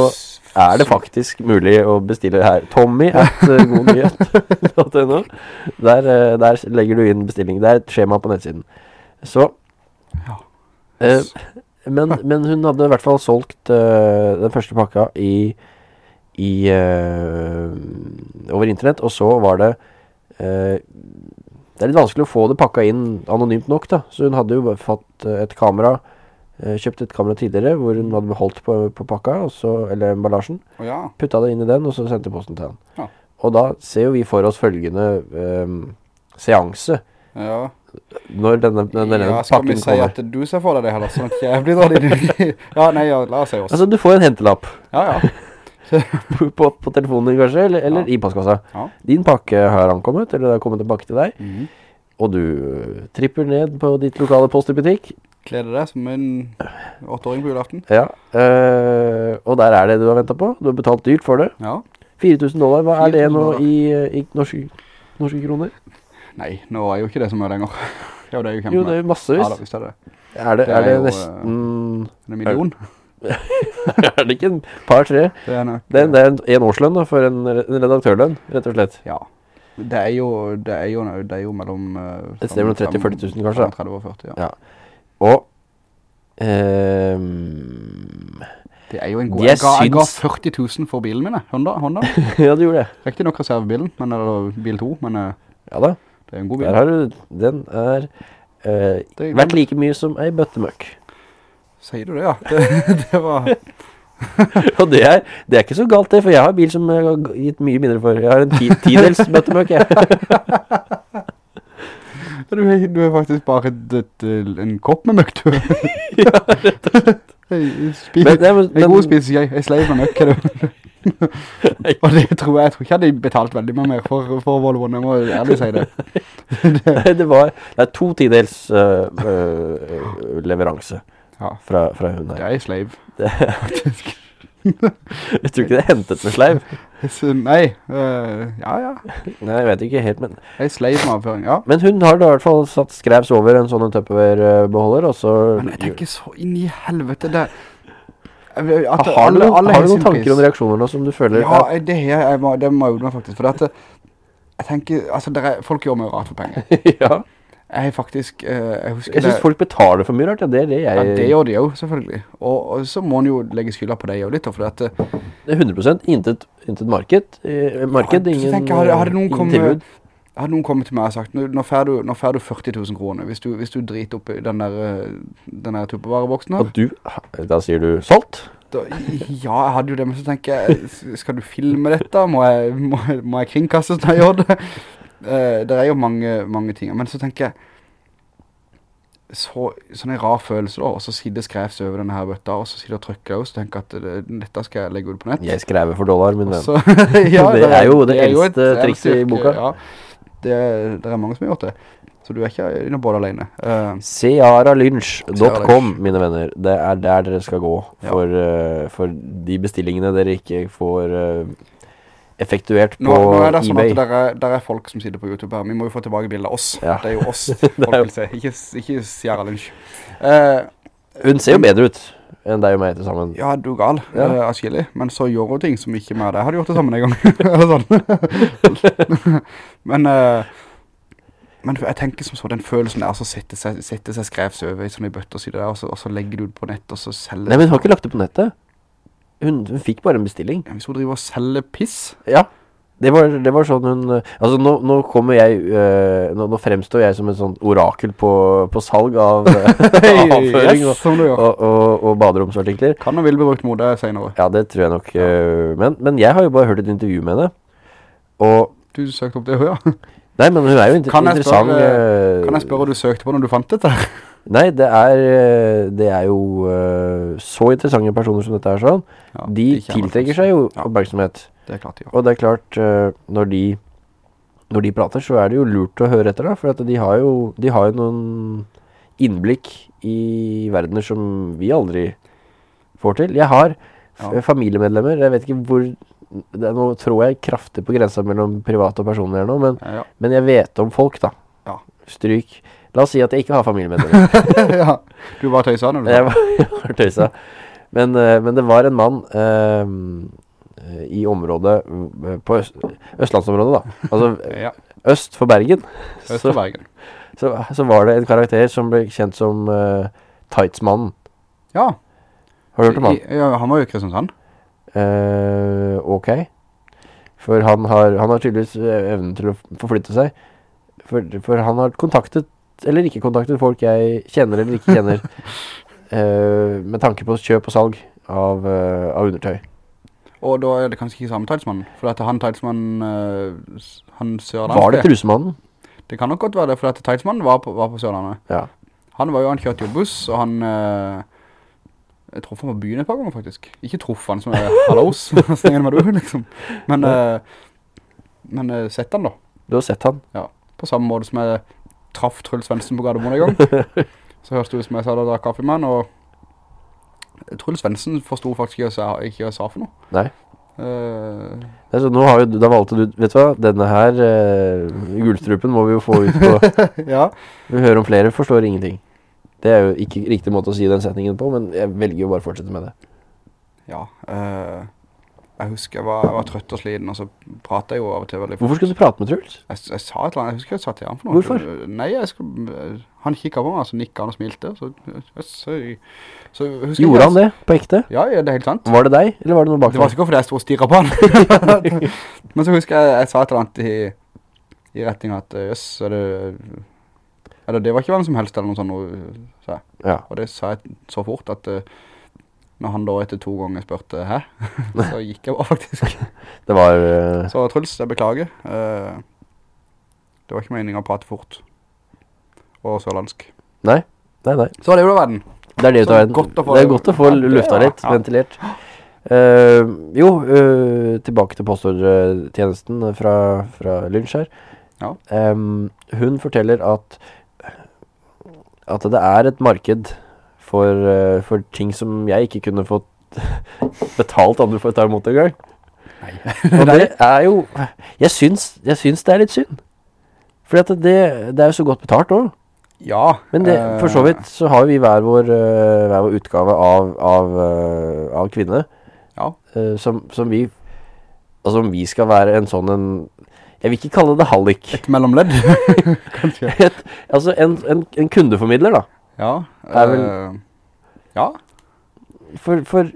er det faktisk mulig å bestille her. Tommy at uh, godnyhet.no. Der, eh, der legger du inn bestilling. Det er et skjema på nettsiden. Så Ja. eh, men, men hun hadde i hvert fall solgt eh, den første pakka i, i eh, over internett, og så var det eh, Det er litt vanskelig å få det pakka inn anonymt nok, da. Så hun hadde jo fått eh, et kamera. Kjøpt et kamera tidligere hvor hun hadde beholdt på, på pakka, så, eller emballasjen Oh, ja, putta det inn i den, og så sendte posten til han. Ja. Og da ser jo vi for oss følgende ehm, seanse. ja. Når denne, denne, denne ja, skal vi si kommer. at du ser for deg det heller, sånn at jeg blir dratt. Ja, nei, ja, la oss si oss. Altså, du får en hentelapp Ja, ja. På, på, telefonen din kanskje, eller, eller Ja. i postkassa. Ja. Din pakke har ankommet, eller det har kommet tilbake til deg, Mhm. og du øh, tripper ned på ditt lokale post i butikk. Kleder deg som en åtteåring på julaften. Ja, øh, og der er det du har ventet på. Du har betalt dyrt for det. Ja. 4000 dollar, hva er det nå i, øh, i norske, norske kroner? Nei, nå er jo ikke det så mye lenger. Jo, det er jo Jo, det er Ja massevis. da, visst er det. Er det, det er er det jo, nesten En million. Er det ikke en par-tre? Det er nok. Det, det er en, en årslønn da, for en, en redaktørlønn, rett og slett. Ja. Det er jo, det er jo, det er jo mellom... Uh, Et sted mellom 30-40 000 kanskje, 30 og 40, ja. Ja. Og Um, Det er jo en god... Jeg Jeg ga, jeg ga 40 000 for bilen min. Honda, Honda. Ja, du gjorde det. Riktig nok reservebilen, men eller bil 2, men eh, Ja da. det er en god bil. Der har du Den er Uh, er- verdt like mye som ei bøttemøkk. Sier du det, ja? Det, det var... Og det er, det er ikke så galt det, for jeg har bil som jeg har gitt mye mindre for. Jeg har en ti, tidels bøttemøk, jeg. Du, er- du er faktisk bare et, et, en kopp med møkk, du. ja, rett og slett. Jeg spis, Men, nei, men, jeg god spiser jeg. Jeg sleiv med møkk, du. Og det tror jeg, jeg tror ikke jeg hadde betalt veldig mye mer for, for Volvoen, jeg må ærlig si det. nei, det var Det er to tidels uh, uh, leveranse Ja, fra, fra hun det her. er jeg sleiv. Det er faktisk Jeg tror ikke det er hentet med sleiv. Nei, eh, ja, ja. Nei, jeg vet ikke helt, men Jeg sleiv med avføring, ja. Men hun har da i hvert fall satt skrevs over en sånn Tupperware-beholder, og så Men jeg tenker så inn i helvete det. Jeg At har, du alle, noen, alle har du noen tanker pris. og reaksjoner nå som du føler Ja, er- det, har jeg, må, det må jeg faktisk, for at jeg tenker, altså, er, folk gjør meg rart for penger. ja. Jeg har faktisk, eh, jeg husker Jeg synes det, folk betaler for mye rart, ja, det er det jeg ja, det gjør de jo, selvfølgelig. Og, og så må en jo legge skylda på deg jo litt, for at, eh, Det er 100% intet, intet marked. Eh, marked, Ja, ingen, tenker har, noen ingen kommet- tilbud. hadde noen kommet til meg og sagt, nå, får du, nå får du 40 000 kroner, hvis du, hvis du driter opp i den der, den der tuppevareboksen her. Og du, da sier du solgt? Da, ja, jeg hadde jo det, men så tenker jeg, skal du filme dette? Må jeg, må, må jeg kringkastes når jeg gjør det? Eh, det er jo mange, mange ting, men så tenker jeg, så, sånn en rar følelse da, og så sitter skrevs over denne her bøtta, og så sitter jeg og trykker og så tenker jeg at det, dette skal jeg legge ut på nett. Jeg skrever for dollar, min venn. ja, Det er jo det et eldste trikset i boka. Ja, det, det er mange som har gjort det. Så du er ikke inne både alene. Uh, Searalynch.com, mine venner. Det er der dere skal gå Ja. for, eh, for de bestillingene dere ikke får eh, effektuert på nå, nå er det sånn eBay. at der er, der er folk som sitter på YouTube her. Vi må jo få tilbake bildet av oss. Ja. Det er jo oss folk vil se. Ikke, ikke Sierra Lynch. Uh, Hun ser jo bedre ut enn deg og meg til sammen. ja, du gal. Ja. Uh, Atskillig. Men så gjør hun ting som ikke mer det. Hadde gjort det sammen en gang. Eller sånn. men, Uh, men jeg tenker som så, den følelsen der, så setter seg, setter seg skrevs over i sånne bøtter og så, og så legger du det på nett, og så selger Nei, men hun har ikke lagt det på nettet. Hun, hun fikk bare en bestilling. Hvis hun driver og selger piss Ja. Det var, det var sånn hun eh, Altså, nå, nå kommer jeg eh, nå, nå fremstår jeg som et sånt orakel på, på salg av avføring yes, og, og, og, og baderomsartikler. Kan og vil bli brukt mode senere. Ja, det tror jeg nok. eh, men, men jeg har jo bare hørt et intervju med henne. Og Du søkte opp det, ja. Nei, men hun er jo inter Kan spørre, interessant eh, Kan jeg spørre hva du søkte på når du fant dette? Nei, det er eh, Det er jo uh, så interessante personer som dette er sånn. Ja, De tiltrekker seg jo Ja. oppmerksomhet. Det er klart de gjør. Og det er klart, uh, når de Når de prater, så er det jo lurt å høre etter, da. For at de har jo De har jo noen innblikk i verdener som vi aldri får til. Jeg har Ja. familiemedlemmer, jeg vet ikke hvor det Nå tror jeg kraftig på grensa mellom privat og personlig nå, men, Ja. men jeg vet om folk, da. Ja. Stryk. La oss si at jeg ikke har familiemedlemmer. ja. Du var tøysa når du Jeg var, jeg var tøysa. Men, eh, men det var en mann eh, i området eh, På øst, østlandsområdet, da. Altså. Ja. øst for Bergen. Øst for Bergen. så, så var det en karakter som ble kjent som uh, Tightsmannen. Ja. Har du hørt om han? I- Ja, han var jo Kristiansand. Eh, ok. For han har, han har tydeligvis evnen til å forflytte seg. For, for han har kontaktet, eller ikke kontaktet, folk jeg kjenner eller ikke kjenner. uh, med tanke på kjøp og salg av, uh, av undertøy. Og da er det kanskje ikke samme Teidsmann. For at han Teidsmann, uh, han sørlandske. Var det Trusemannen? Det kan nok godt være det, for at Teidsmann var på, var på Sørlandet. Ja. Han var jo, han kjørte jo buss, og han... eh, jeg tror han var på byen et par ganger faktisk. Ikke truff han som er hallos, stenger med du liksom. Men, eh, men eh, sett han da. Du har sett han? Ja, på samme måte som jeg traff Truls Svensson på Gardermoen en gang. Så hørte du som jeg sa da, da kaffe med han, og Truls Svensson forstod faktisk ikke hva jeg jeg sa for noe. Nei. Uh, Altså, nå har jo, da valgte du, vet du hva, denne her uh, gulstrupen må vi jo få ut på, ja, vi hører om flere, forstår ingenting. Det er jo ikke riktig måte å si den setningen på, men jeg velger jo bare å fortsette med det. ja. eh, jeg husker jeg var, jeg var trøtt og sliten, og så pratet jeg jo av og til veldig fort. Hvorfor skulle du prate med Truls? Jeg, jeg sa et eller annet, jeg husker jeg sa til han for noe. Hvorfor? Nei, skulle, han kikket på meg, så nikket han og smilte, så, så, så, Gjorde han det på ekte? Ja, ja, det er helt sant. Var det deg, eller var det noe bak Det var sikkert fordi jeg stod og stirret på han. Men så husker jeg, jeg sa et eller annet i, i retning at, eh, jøss, er det, eller det var ikke hvem som helst eller noe sånt, noe, så. Ja. Og det sa jeg så fort at eh, når han da etter to ganger spørte, hæ? så gikk jeg bare faktisk. Det var Uh... Så Truls, jeg beklager. Uh, det var ikke meningen å prate fort. Og sørlandsk. Nei, nei, nei. Så var det jo da verden. Det er det, ut av verden. godt det er godt å få lufta litt, ja. ventilert. Uh, jo, tilbake til postordretjenesten fra, fra lunsj her. Ja. Um, hun forteller at at det er et marked for, eh, for ting som jeg ikke kunne fått betalt andre for å ta imot en gang. Og det er jo Jeg syns, jeg syns det er litt synd. Fordi at det, det er jo så godt betalt også. Ja. Men det, eh, for så vidt så har vi hver vår, eh, hver vår utgave av, av, av kvinne. Ja. som, som vi Altså om vi skal være en sånn en Jeg vil ikke kalle det hallik. Et mellomledd, kanskje. Et, altså en, en, en kundeformidler, da. Ja. Vel- eh, ja. For, for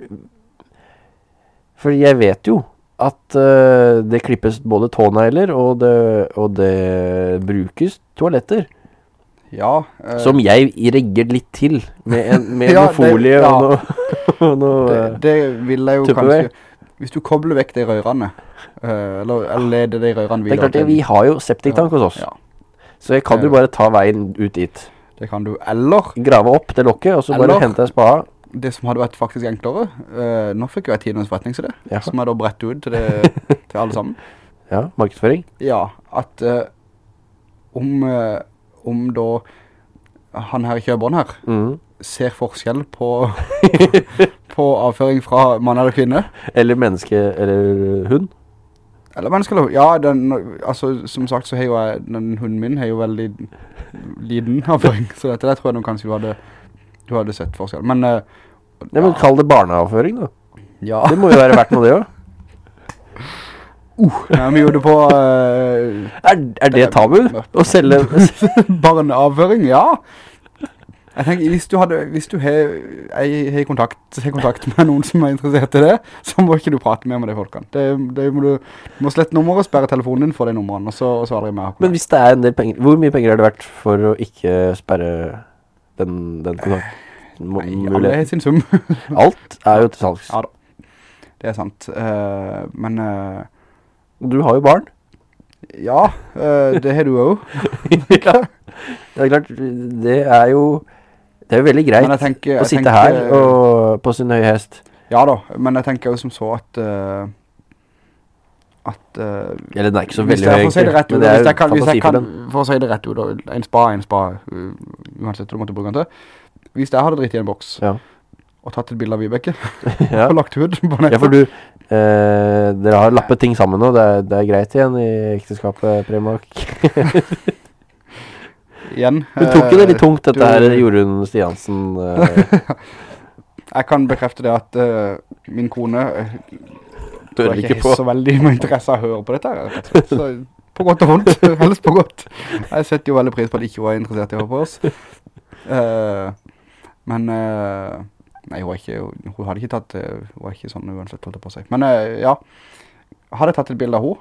For jeg vet jo at eh, det klippes både tånegler, og det, og det brukes toaletter. Ja. eh, Som jeg regger litt til med, en, med Ja, noe det- folie ja. og noe, og noe det, det vil jeg jo Tupperware. kanskje Hvis du kobler vekk de rørene eller, eller leder de rørene Det er videre klart, vi har jo septiktank hos oss. Ja, Så jeg kan jo bare ta veien ut dit. Det kan du Eller Grave opp det lokket, og så bare Eller- hente spa. det som hadde vært faktisk enklere eh, Nå fikk jo jeg tidenes det. Ja. Som jeg da brett ut til, det, til alle sammen Ja, markedsføring. Ja, at eh, om, eh, om da han her kjøperen her mm. ser forskjell på, på avføring fra mann eller kvinne. Eller menneske, eller hund. Eller menneskelov. ja, den, altså som sagt så har jo jeg, den hunden min har jo veldig liten avføring, så dette der tror jeg nok kanskje du hadde, du hadde sett forskjell. Men, eh, Nei, men kall det barneavføring da. ja, Det må jo være verdt noe det også. ja, vi gjorde det på Uh, Er, er det tabu? Å selge barneavføring, ja. Jeg tenker, hvis du hadde, hvis du har, jeg har kontakt, har kontakt med noen som er interessert i det, så må ikke du prate mer med de folkene. Det, det må du, du må slette nummeret og sperre telefonen din for de numrene, og så, og så aldri mer. Men hvis det er en del penger Hvor mye penger har det vært for å ikke sperre den, den kontakten? Nei, alle har sin sum. Alt er jo til salgs. Ja da, det er sant. Uh, men Uh, Du har jo barn. Ja, eh, det har du også. ja. Det er klart, det er jo Det er jo veldig greit tenker- å sitte tenker- her og, på sin høye hest. Ja da, men jeg tenker jo som så at Uh, at Uh, Eller den er ikke så veldig høy, si egentlig, men det er jo jeg kan, hvis jeg fantasi for kan, den. for å si det rett ut, en spa, en spa, uh, uansett hva du måtte bruke den til. Hvis jeg hadde dritt i en boks, Ja. og tatt et bilde av Vibeke, ja. og lagt hud på nettet. ja, for du eh, Dere har lappet ting sammen nå. Det er, det er greit igjen i ekteskapet, Premak. Igjen. Hun tok jo det litt eh, tungt, dette du- her Jorunn Stiansen. eh, Jeg kan bekrefte det at uh, min kone uh, jeg ikke ikke på. så veldig mye interesse av å høre på dette her. Så, på godt og vondt, helst på godt. Jeg setter jo veldig pris på at ikke hun er interessert i å høre på oss. Uh, men, Uh, nei, hun, ikke, hun hadde ikke tatt, hun var ikke sånn uansett holdt på seg. Men ja, hadde jeg tatt et bilde av henne,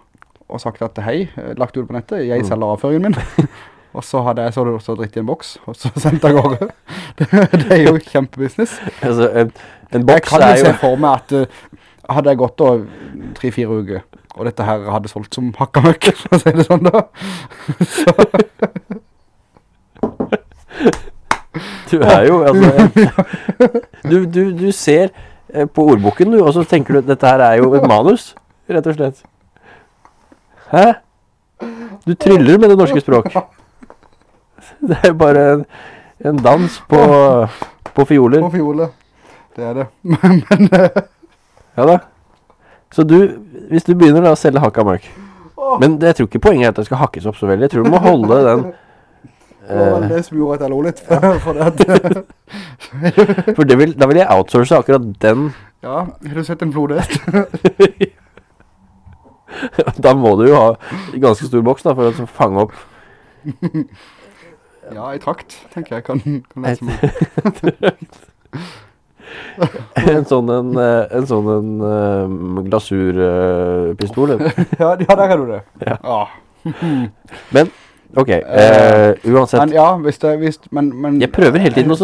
og sagt at hei, lagt ut på nettet, jeg Mm. selger avføringen min. Og så hadde jeg så det også dritt i en boks, og så sendt av gårde. Det, det er jo kjempebusiness. altså, en, en Jeg boks kan er jo jo se for meg at uh, hadde jeg gått da tre-fire uker, og dette her hadde solgt som hakka møkk, for å si det sånn da. Du er jo, altså Du, du, du ser eh, på ordboken, du, og så tenker du at dette her er jo et manus, rett og slett. Hæ? Du tryller med det norske språk. Det er jo bare en, en dans på, på fioler. På fioler. Det er det. Men, men uh, Ja da. Så du, hvis du begynner da å selge hakka mørk Men det, jeg tror ikke poenget er at det skal hakkes opp så veldig. Jeg tror du må holde den det var eh, det som gjorde at jeg lo litt. For, for det For det vil, da vil jeg outsource akkurat den. ja, har du sett en flodhest? Da må du jo ha ganske stor boks da for å fange opp Ja, i trakt, tenker jeg. Kan, kan lese meg. en sånn en, eh, en sånn en um, glasurpistol. Ja, ja, der har du det. Ja. Men, ok, Men uansett. ja, hvis det, hvis, men, men Jeg prøver hele tiden å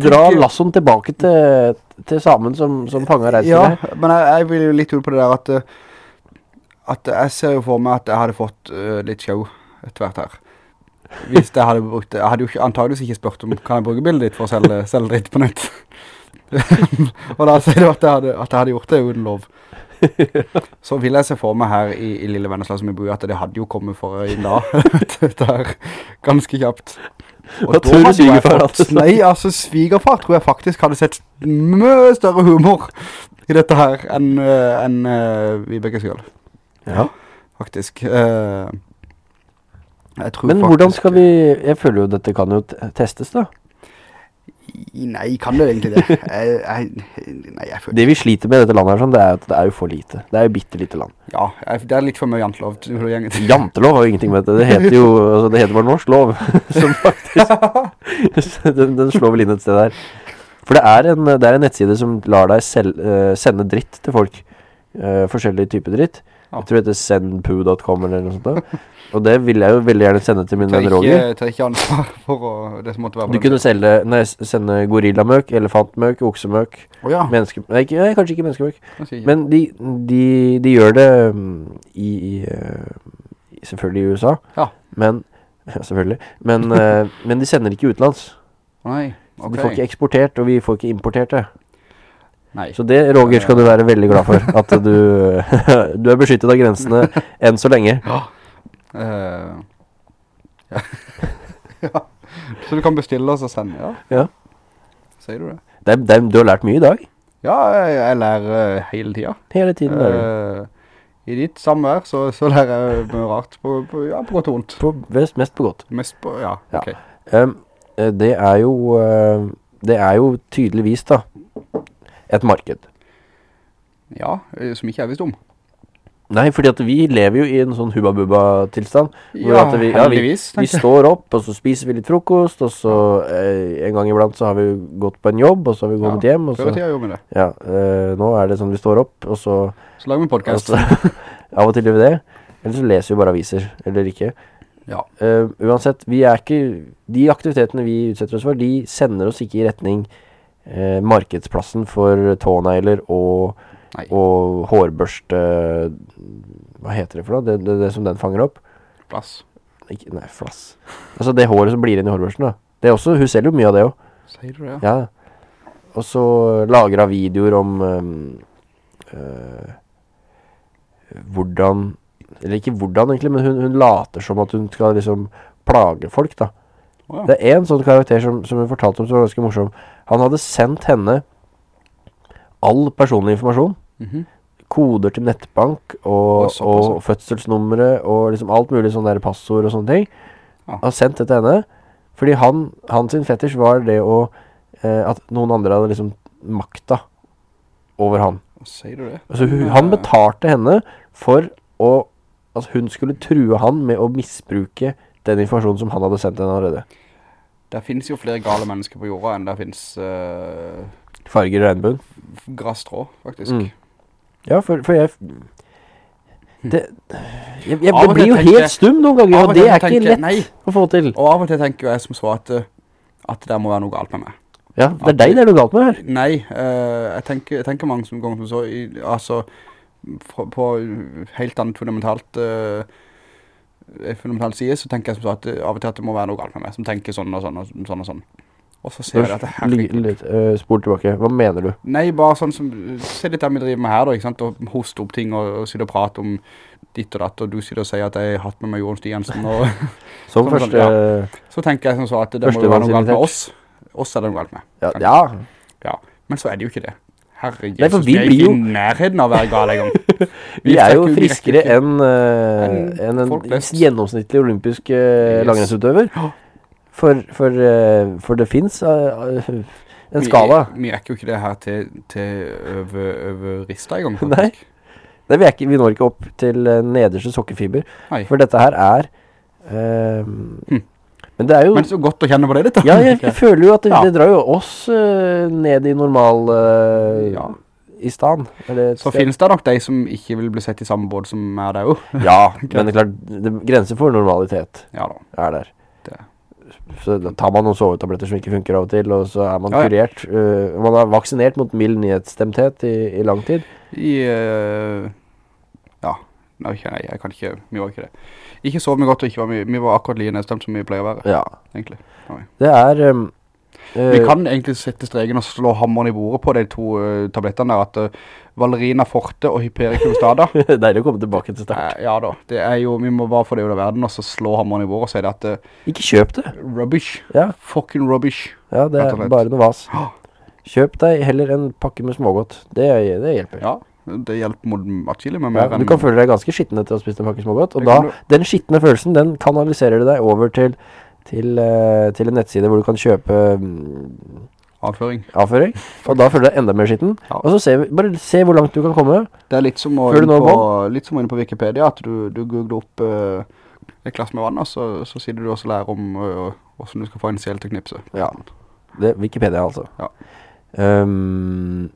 dra lasson tilbake til, til samen som, som reiser Ja, men jeg, jeg vil jo litt ut på det der at At jeg ser jo for meg at jeg hadde fått uh, litt show hvert her Hvis jeg hadde brukt det Jeg hadde jo antageligvis ikke spurt om Kan jeg bruke bildet ditt for å selge, selge dritt på nytt? Og da sier du at jeg, hadde, at jeg hadde gjort det uten lov Så vil jeg se for meg her i, i Lille Vennesla som jeg bor i At det hadde jo kommet for en dag Dette her Ganske kjapt Og Hva tror du svigerfar fått- Nei, altså svigerfar tror jeg faktisk hadde sett mye større humor i dette her enn uh, en, uh, Vibeke Skjøl. Ja. faktisk. Eh, tror Men faktisk, hvordan skal vi Jeg føler jo dette kan jo testes, da. Nei, kan det egentlig det? jeg, jeg, nei, jeg føler Det vi sliter med i dette landet, her, sånn, det er at det er jo for lite. Det er jo bittelite land. Ja, det er litt for mye jantelov. Jantelov har jo ingenting med det. Det heter jo altså, Det heter bare norsk lov. Som faktisk den, den slår vel inn et sted der. For det er en, det er en nettside som lar deg sel, uh, sende dritt til folk. Uh, forskjellige typer dritt. Jeg tror det heter sendpoo.com eller noe sånt. Og det vil jeg jo veldig gjerne sende til min venn Roger. Jeg tar ikke ansvar for å, det som måtte være Du kunne selge, nei, sende gorillamøk, elefantmøk, oksemøk, Å ja, menneske... Nei, ikke, nei, kanskje ikke menneskemøk. Men de, de, de gjør det mm, i, i, eh, Selvfølgelig i USA. Ja. Men Selvfølgelig. Men, eh, men de sender ikke utenlands. Å nei, ok. De får ikke eksportert, og vi får ikke importert det. Nei. Så det, Roger, skal du være veldig glad for. At du, du er beskyttet av grensene enn så lenge. Eh, ja. ja. Så du kan bestille oss og sende, ja. Ja. Sier du det? Det det du har lært mye i dag. Ja, jeg, jeg lærer eh, hele tiden. Hele tiden. lærer du. Eh, I ditt samvær så, så lærer jeg mye rart på, på, ja, på godt og vondt. På, mest, mest på godt. Mest på, ja, Ja. Um, det er jo Det er jo tydeligvis da et marked. Ja, eh, som ikke jeg visste om. Nei, fordi at vi lever jo i en sånn hubba-bubba-tilstand. Ja, at vi, ja, vi, vi står opp, og så spiser vi litt frokost, og så eh, en gang iblant så har vi gått på en jobb, og så har vi kommet hjem, og så det. Ja, eh, nå er det sånn vi står opp, og så Så lager vi en podcast. så- Av og til gjør vi det. Eller så leser vi bare aviser, eller ikke. Ja. Eh, uansett, vi er ikke De aktivitetene vi utsetter oss for, de sender oss ikke i retning eh, markedsplassen for tånegler og og hårbørste Hva heter det for noe? Det, det, det som den fanger opp? Plass. Ikke, nei, flass. Altså det håret som blir inn i hårbørsten, da. Det er også, hun selger jo mye av det òg. Sier du det, ja? Ja. Og så lager hun videoer om um, uh, hvordan Eller ikke hvordan, egentlig, men hun, hun later som at hun skal liksom plage folk, da. Ja. Det er en sånn karakter som, som hun fortalte om som var ganske morsom. Han hadde sendt henne all personlig informasjon. Mhm. Koder til nettbank og, og, og fødselsnummeret og liksom alt mulig sånn der passord og sånne ting. Ja. Han sendt det til henne. Fordi han, han sin fetisj var det å eh, At noen andre hadde liksom makta over han. Sier du det? Altså hun, han betalte henne for å At hun skulle true han med å misbruke den informasjonen som han hadde sendt henne allerede. Det finnes jo flere gale mennesker på jorda enn det finnes uh, Farger i regnbuen. grasstrå, faktisk. Mm. Ja, for, for jeg det, jeg, jeg, blir jo tenker helt stum noen ganger, og og det er tenker ikke lett Nei, å få til. og av og til tenker jeg som så at, eh, at det må være noe galt med meg. Ja, det er deg det er noe galt med her. Nei, uh, jeg, tenker, jeg tenker mange som ganger som så, i, altså, på, på helt annet fundamentalt, uh, fundamentalt side, så tenker jeg som så at av og til at det må være noe galt med meg, som tenker sånn og sånn og sånn og sånn. Og så ser jeg at det Litt, herregud. litt, uh, spol tilbake. Hva mener du? Nei, bare sånn som, se litt der vi driver med her da, ikke sant, og hoste opp ting og, og sitte og prate om ditt og datt, og du sitter og sier at jeg har hatt med meg Johan Stiansen, og Som Sånn, første sånn, så tenker jeg som så at det må jo være noe galt med oss. Oss er det noe galt med. ja, ja. Ja, men så er det jo ikke det. Herre Nei, for vi vi er blir jo- i nærheten av å være gale en gang. Vi er jo vi friskere enn uh, en, en gjennomsnittlig olympisk uh, Yes. langrennsutøver. For, for, uh, for det finnes øh, en skala. Vi rekker jo ikke det her til, til over, over rista en gang. Nei. Nei, vi, ikke, vi når ikke opp til nederste sokkefiber. Nei. For dette her er øhm, Men det er jo Men så godt å kjenne på det litt da. Ja, jeg, jeg føler jo at det, Ja. det drar jo oss uh, ned i normal uh, Ja. I stand. Eller Så finnes det nok de som ikke vil bli sett i samme båd som er der jo. Ja, men det er klart det, Grenser for normalitet Ja da. er der. Det. Så da tar man noen sovetabletter som ikke funker av og til, og så er man kurert. Uh, man er vaksinert mot mild nyhetsstemthet i, i lang tid. I, ja, ikke, nei, jeg kan ikke, vi var ikke det. Ikke sov vi godt og ikke var vi, vi var akkurat lige nedstemt som vi pleier å være, Ja. egentlig. Nei. Det er um, Vi kan egentlig sette stregen og slå hammeren i bordet på de to uh, tablettene der, at uh, Valerina Forte og Hypericum Stada, Deilig å komme tilbake til start. eh, ja da, det er jo, vi må bare få det ut av verden, og så slå hammeren i bordet og si det at Uh, Ikke kjøp det. rubbish, Ja, fucking rubbish. ja det er bare noe vas. Kjøp deg heller en pakke med smågodt. Det, det hjelper. Ja, det hjelper mot atskillig, mer Ja, du kan føle deg ganske skitten etter å ha spist en pakke smågodt. Og da, du. den skittende følelsen, den kanaliserer du deg over til, til, eh, til en nettside hvor du kan kjøpe mm, avføring. avføring. Og da føler du deg enda mer skitten. Ja. Og så se, bare se hvor langt du kan komme. Det er litt som å, inn på, litt som å inn på Wikipedia, at du, du googler opp uh, et glass med vann, og så, så sier du også lære lærer om uh, hvordan du skal få en sel til å knipse. Ja. Det, Wikipedia, altså. Ja. Ehm,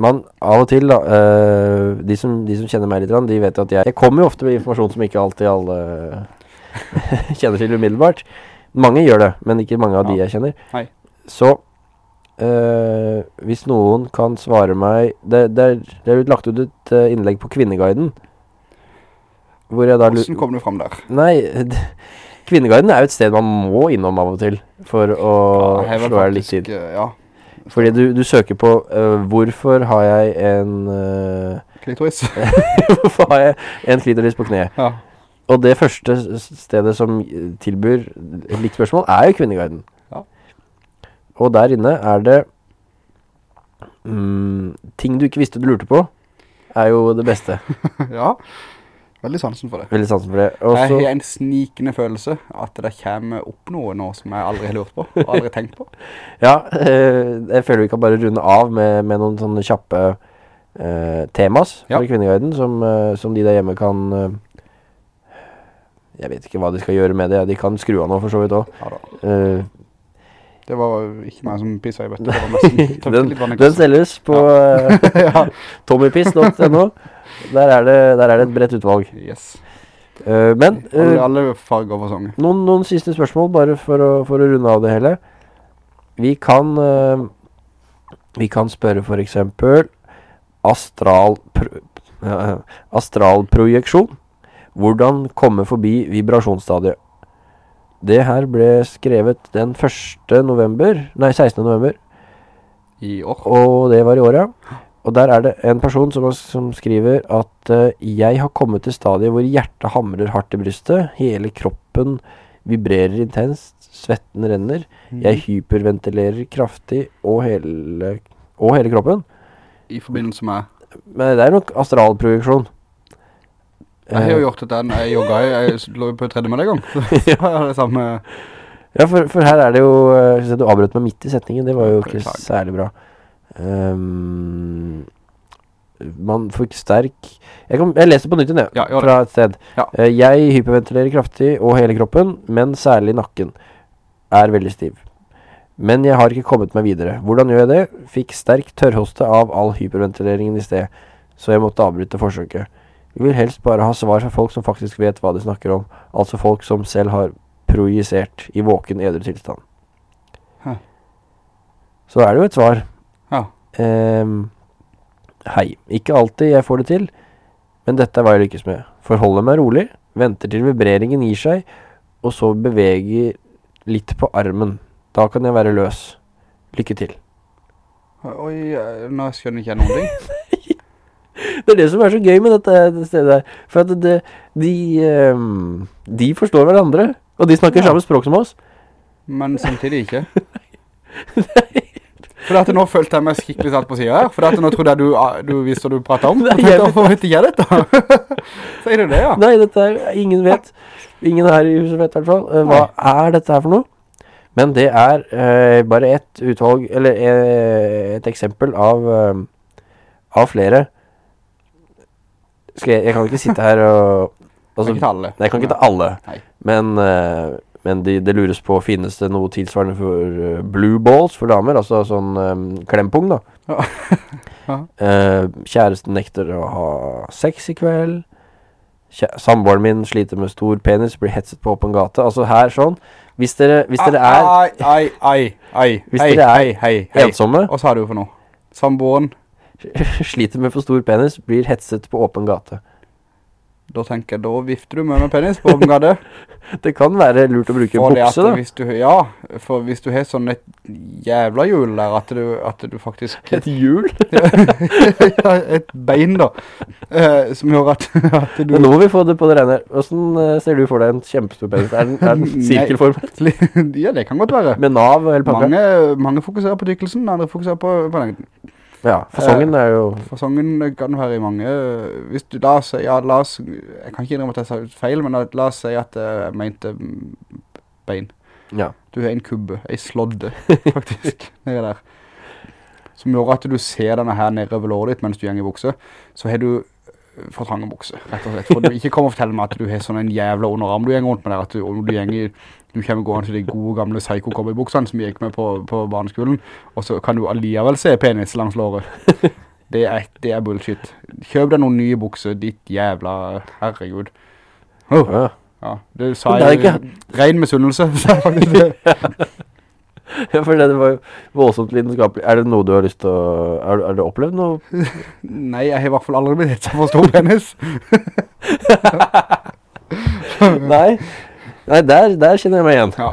man, av og til da, uh, de, som, de som kjenner meg litt, de vet at jeg, jeg kommer jo ofte med informasjon som ikke alltid alle kjenner til umiddelbart. Mange gjør det, men ikke mange av de jeg kjenner. Nei. Så, uh, hvis noen kan svare meg, det, det, er, det er lagt ut et eh, innlegg på Kvinneguiden, hvor jeg da... Hvordan kom du frem der? Nei, Kvinneguiden er jo et sted man må innom av og til for å Ja, slå her litt tid. Ja, Fordi du, du søker på uh, hvorfor har jeg en uh, klitoris. Hvorfor har jeg en klitoris på kneet? ja. Og det første stedet som eh, tilbyr likt spørsmål er jo Kvinneguiden. Ja. Og der inne er det mm, ting du ikke visste du lurte på, er jo det beste. ja, veldig sansen for det. Veldig sansen for det. Også, Jeg har en snikende følelse at det kommer opp noe nå som jeg aldri har lurt på, og aldri tenkt på. Ja, eh, jeg føler vi kan bare runde av med, med noen sånne kjappe eh, temas Ja. for Kvinneguiden som, eh, som de der hjemme kan eh, Jeg vet ikke hva de skal gjøre med det. De kan skru av nå for så vidt også. Ja da. Det var ikke meg som pisset i bøtte, den, den selges på ja. tommypiss.no. Der, er det- der er det et bredt utvalg. Yes. Uh, men eh, alle farger og fasonger. noen, noen siste spørsmål, bare for å, for å runde av det hele. Vi kan Uh, Vi kan spørre for eksempel astral pro, ja, astralprojeksjon. Hvordan komme forbi vibrasjonsstadiet. Det her ble skrevet den 1. november, nei 16. november, I år. og det var i år, ja. Og der er det en person som, som skriver at uh, jeg har kommet til stadiet hvor hjertet hamrer hardt i brystet, hele kroppen vibrerer intenst, svetten renner, jeg hyperventilerer kraftig og hele, og hele kroppen. I forbindelse med... Men det er nok astralprojeksjon. Jeg har jo Eh, gjort dette når jeg jogget, jeg lå jo på deg en gang. Så jeg det samme... Ja, for, for her er det jo eh, Du avbrøt meg midt i setningen, det var jo ikke særlig bra. Ehm, man får ikke sterk Jeg, kan, jeg leser på nytt igjen, jeg, Ja, fra et sted. Ja. Uh, jeg hyperventilerer kraftig og hele kroppen, men særlig nakken er veldig stiv. Men jeg har ikke kommet meg videre. Hvordan gjør jeg det? Fikk sterk tørrhoste av all hyperventileringen i sted, så jeg måtte avbryte forsøket. Vi vil helst bare ha svar fra folk som faktisk vet hva de snakker om, altså folk som selv har projisert i våken edru tilstand. Huh. Så er det jo et svar. Ehm, hei. Ikke alltid jeg får det til, men dette er hva jeg lykkes med. Forholder meg rolig, venter til vibreringen gir seg, og så beveger litt på armen. Da kan jeg være løs. Lykke til. Oi, eh, nå skjønner ikke jeg noen ting. Det er det som er så gøy med dette, stedet her. For at det, de, ehm, de forstår hverandre, og de snakker Ja. samme språk som oss. Men samtidig ikke. For at nå følte jeg meg skikkelig satt på siden her. For at nå trodde jeg du, ah, du visste hva du pratet om. Nei, jeg hvorfor vet ikke jeg dette? Sier du det, ja? Nei, dette er ingen vet. Ingen her i huset vet i hvert fall. Eh, hva er dette her for noe? Men det er eh, bare ett utvalg, eller eh, et eksempel av, eh, av flere. Jeg, jeg kan ikke sitte her og altså, ikke ta alle. Nei, jeg kan ikke ta alle. Nei. Men, eh, men de, det lures på, finnes det noe tilsvarende for eh, blue balls for damer? Altså sånn um, klempung, da. Eh, kjæresten nekter å ha sex i kveld. Samboeren min sliter med stor penis, blir hetset på åpen gate. Altså her sånn. Hvis dere, hvis dere er Ai, ai, ai, ai. Hvis hei, dere er hei, hei, hei. ensomme, Hva sa du for noe? Samboeren, sliter med for stor penis, blir hetset på åpen gate. Da tenker jeg, da vifter du med med penis på åpen gade. Det kan være lurt å bruke For bukse, da. Hvis du, ja, for hvis du har sånn et jævla hjul der, at du, at du faktisk... Et hjul? ja, et bein da, eh, som gjør at, at du... Men nå må vi få det på det rene. Hvordan eh, ser du for deg en kjempestor penis? Er den, er den sirkelformet? ja, det kan godt være. Med nav og hele pakka? Mange, mange fokuserer på tykkelsen, andre fokuserer på, på lengden. Ja, fasongen er jo Fasongen kan være i mange, hvis du, la oss, ja, la oss, jeg kan ikke innrømme at jeg sa feil, men la, oss si at eh, jeg mente bein. Ja. Du har en kubbe, en slodde, faktisk, nede der. Som gjør at du ser denne her nede over låret ditt mens du gjenger i bukse. Så har du eh, for trange bukse, rett og slett. For du ikke kommer og fortelle meg at du har sånn en jævla underarm du gjenger rundt med der. At du, du gjenger, du kommer gående til de gode gamle psycho-cowboy-buksene som gikk med på, på barneskolen. Og så kan du alligevel se penis langs låret. Det er, det er bullshit. Kjøp deg noen nye bukser, ditt jævla, herregud. Oh, ja. ja, det sa jeg, ikke- ren misunnelse, sa jeg faktisk det. ja, for det var jo voldsomt lidenskapelig. Er det noe du har lyst til å Er, er det opplevd noe? Nei, jeg har i hvert fall aldri blitt hett for stor penis. Nei. Nei, der, der kjenner jeg meg igjen. Ja,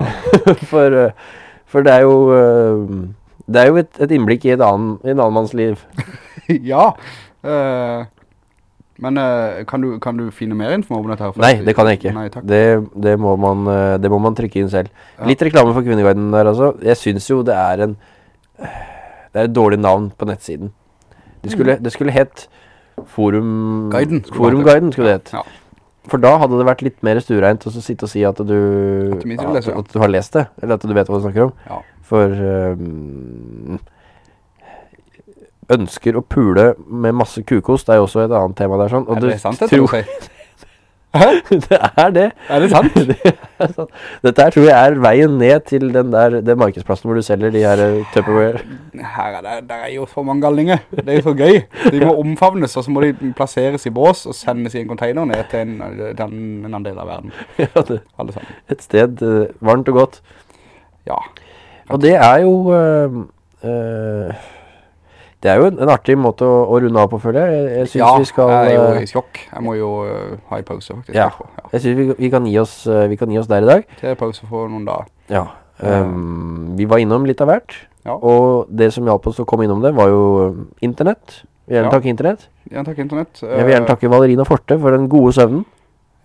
for, eh, for det er jo eh, Det er jo et, et innblikk i, et annen, i en annen manns liv. ja. eh, men uh, kan, du, kan du finne mer informasjon om dette her? Nei, det kan jeg ikke. Nei. Det, det, må man, eh, det må man trykke inn selv. Ja. Litt reklame for Kvinneguiden der altså. Jeg synes jo det er en Det er et dårlig navn på nettsiden. Det skulle, det skulle hett Forum... Guiden skulle det Forumguiden skulle det hett. Ja. For da hadde det vært litt mer stureint å sitte og si at du At ja. at du har lest det, eller at du vet hva du snakker om. Ja. For ehm, Ønsker å pule med masse kukost Det er jo også et annet tema der. sånn Er det sant dette tror- sier? det er det. Er det sant? det er sant. Dette her tror jeg er veien ned til den der Den markedsplassen hvor du selger de her eh, Tupperware. Her er det, der er jo for mange galninger. Det er jo så gøy. De må omfavnes, og så må de plasseres i bås og sendes i en container ned til en, den, en, en annen del av verden. Ja, det, Alle sammen. et sted uh, varmt og godt. Ja. Og det er jo Uh, eh, Det er jo en, en artig måte å, å runde av på, føler jeg. Jeg, jeg synes Ja, vi skal jeg er jo eh, i sjokk. Jeg må jo uh, ha en pause faktisk. Ja. ja. Jeg synes vi, vi, kan oss, eh, vi kan gi oss der i dag. Til pause for noen dager. Ja. Um, vi var innom litt av hvert. Ja. Og det som hjalp oss å komme innom det, var jo internett. Vi vil gjerne takke internett. Gjerne takk internett. Jeg vil gjerne takke Valerina Forte for den gode søvnen.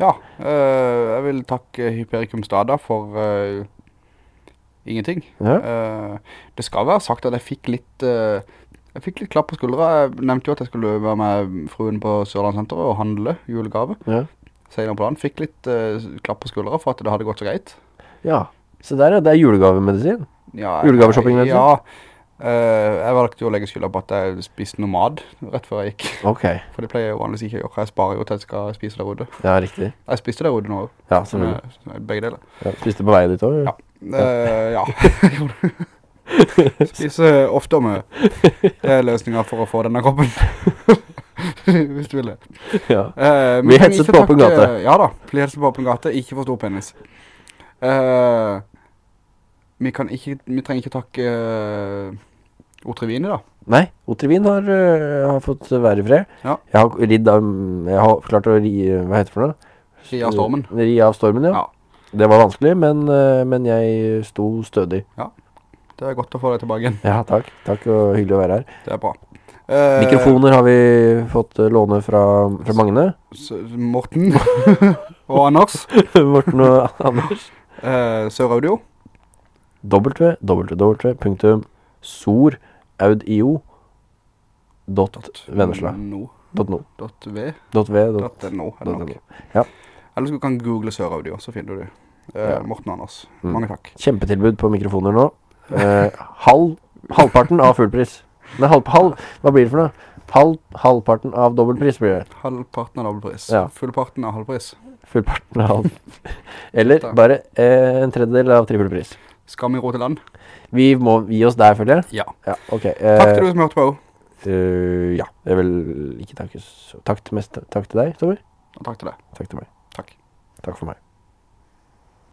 Ja, eh, jeg vil takke Hypericum Stada for eh, ingenting. Ja. Uh, det skal være sagt at jeg fikk litt Jeg fikk litt klapp på skuldra. Jeg nevnte jo at jeg skulle være med fruen på Sørlandssenteret og handle julegave. Ja. Senere på dagen fikk litt uh, klapp på skuldra for at det hadde gått så greit. ja. Så der, ja. Det er julegavemedisin. Ja, Julegaveshoppingmedisin. Ja. Uh, jeg valgte jo å legge skylda på at jeg spiste noe mat rett før jeg gikk. Ok. For det pleier jeg jo vanligvis ikke å gjøre. Jeg sparer jo til jeg skal spise der ute. Ja, riktig. Jeg spiste der ute nå. Ja, selvfølgelig. eh, begge deler. Ja, spiste på vei ditt også? Ja. Uh, ja. Spise ofte om mye. Det er løsninger for å få denne kroppen. Hvis du vil det. ja. Uh, vi hetset på åpen gate. Ja da, vi hetset på åpen gate. Ikke for stor penis. Uh, vi kan ikke, vi trenger ikke takke uh, Otrevini da. Nei, Otrevin har, uh, har fått være i fred. Ja. Jeg har ridd av, jeg har klart å ri, hva heter det for noe? Ri av stormen. Ri av stormen, ja. Ja. Det var vanskelig, men, uh, men jeg sto stødig. Det er godt å få deg tilbake igjen. Ja, takk. Takk, og hyggelig å være her. Det er bra. Eh, Mikrofoner har vi fått øh, låne fra, fra Magne. Morten og Anders. Morten og Anders. Eh, Sør-Audio. www.soraudio.vennesla. No. .no. Dot V. Dot .v. .no. er det nok. Ja. Eller så kan du google Sør-Audio, så finner du det. Eh. Morten og Anders. Mm. Mange takk. Kjempetilbud på mikrofoner nå. Eh, halv, halvparten av fullpris. Nei, halv, halv, hva blir det for noe? Halv, halvparten av dobbeltpris blir det. Halvparten av dobbeltpris. Ja. Fullparten av halvpris. Fullparten av halv. Eller bare eh, en tredjedel av trippelpris. Skal vi ro til land? Vi må gi oss der, føler jeg. Ja. Ja, ok. Takk til du som hørte på. Uh, ja, det er vel ikke takke Takk til, mest, takk til deg, Tommy. Og takk til deg. Takk til meg. Takk. Takk for meg.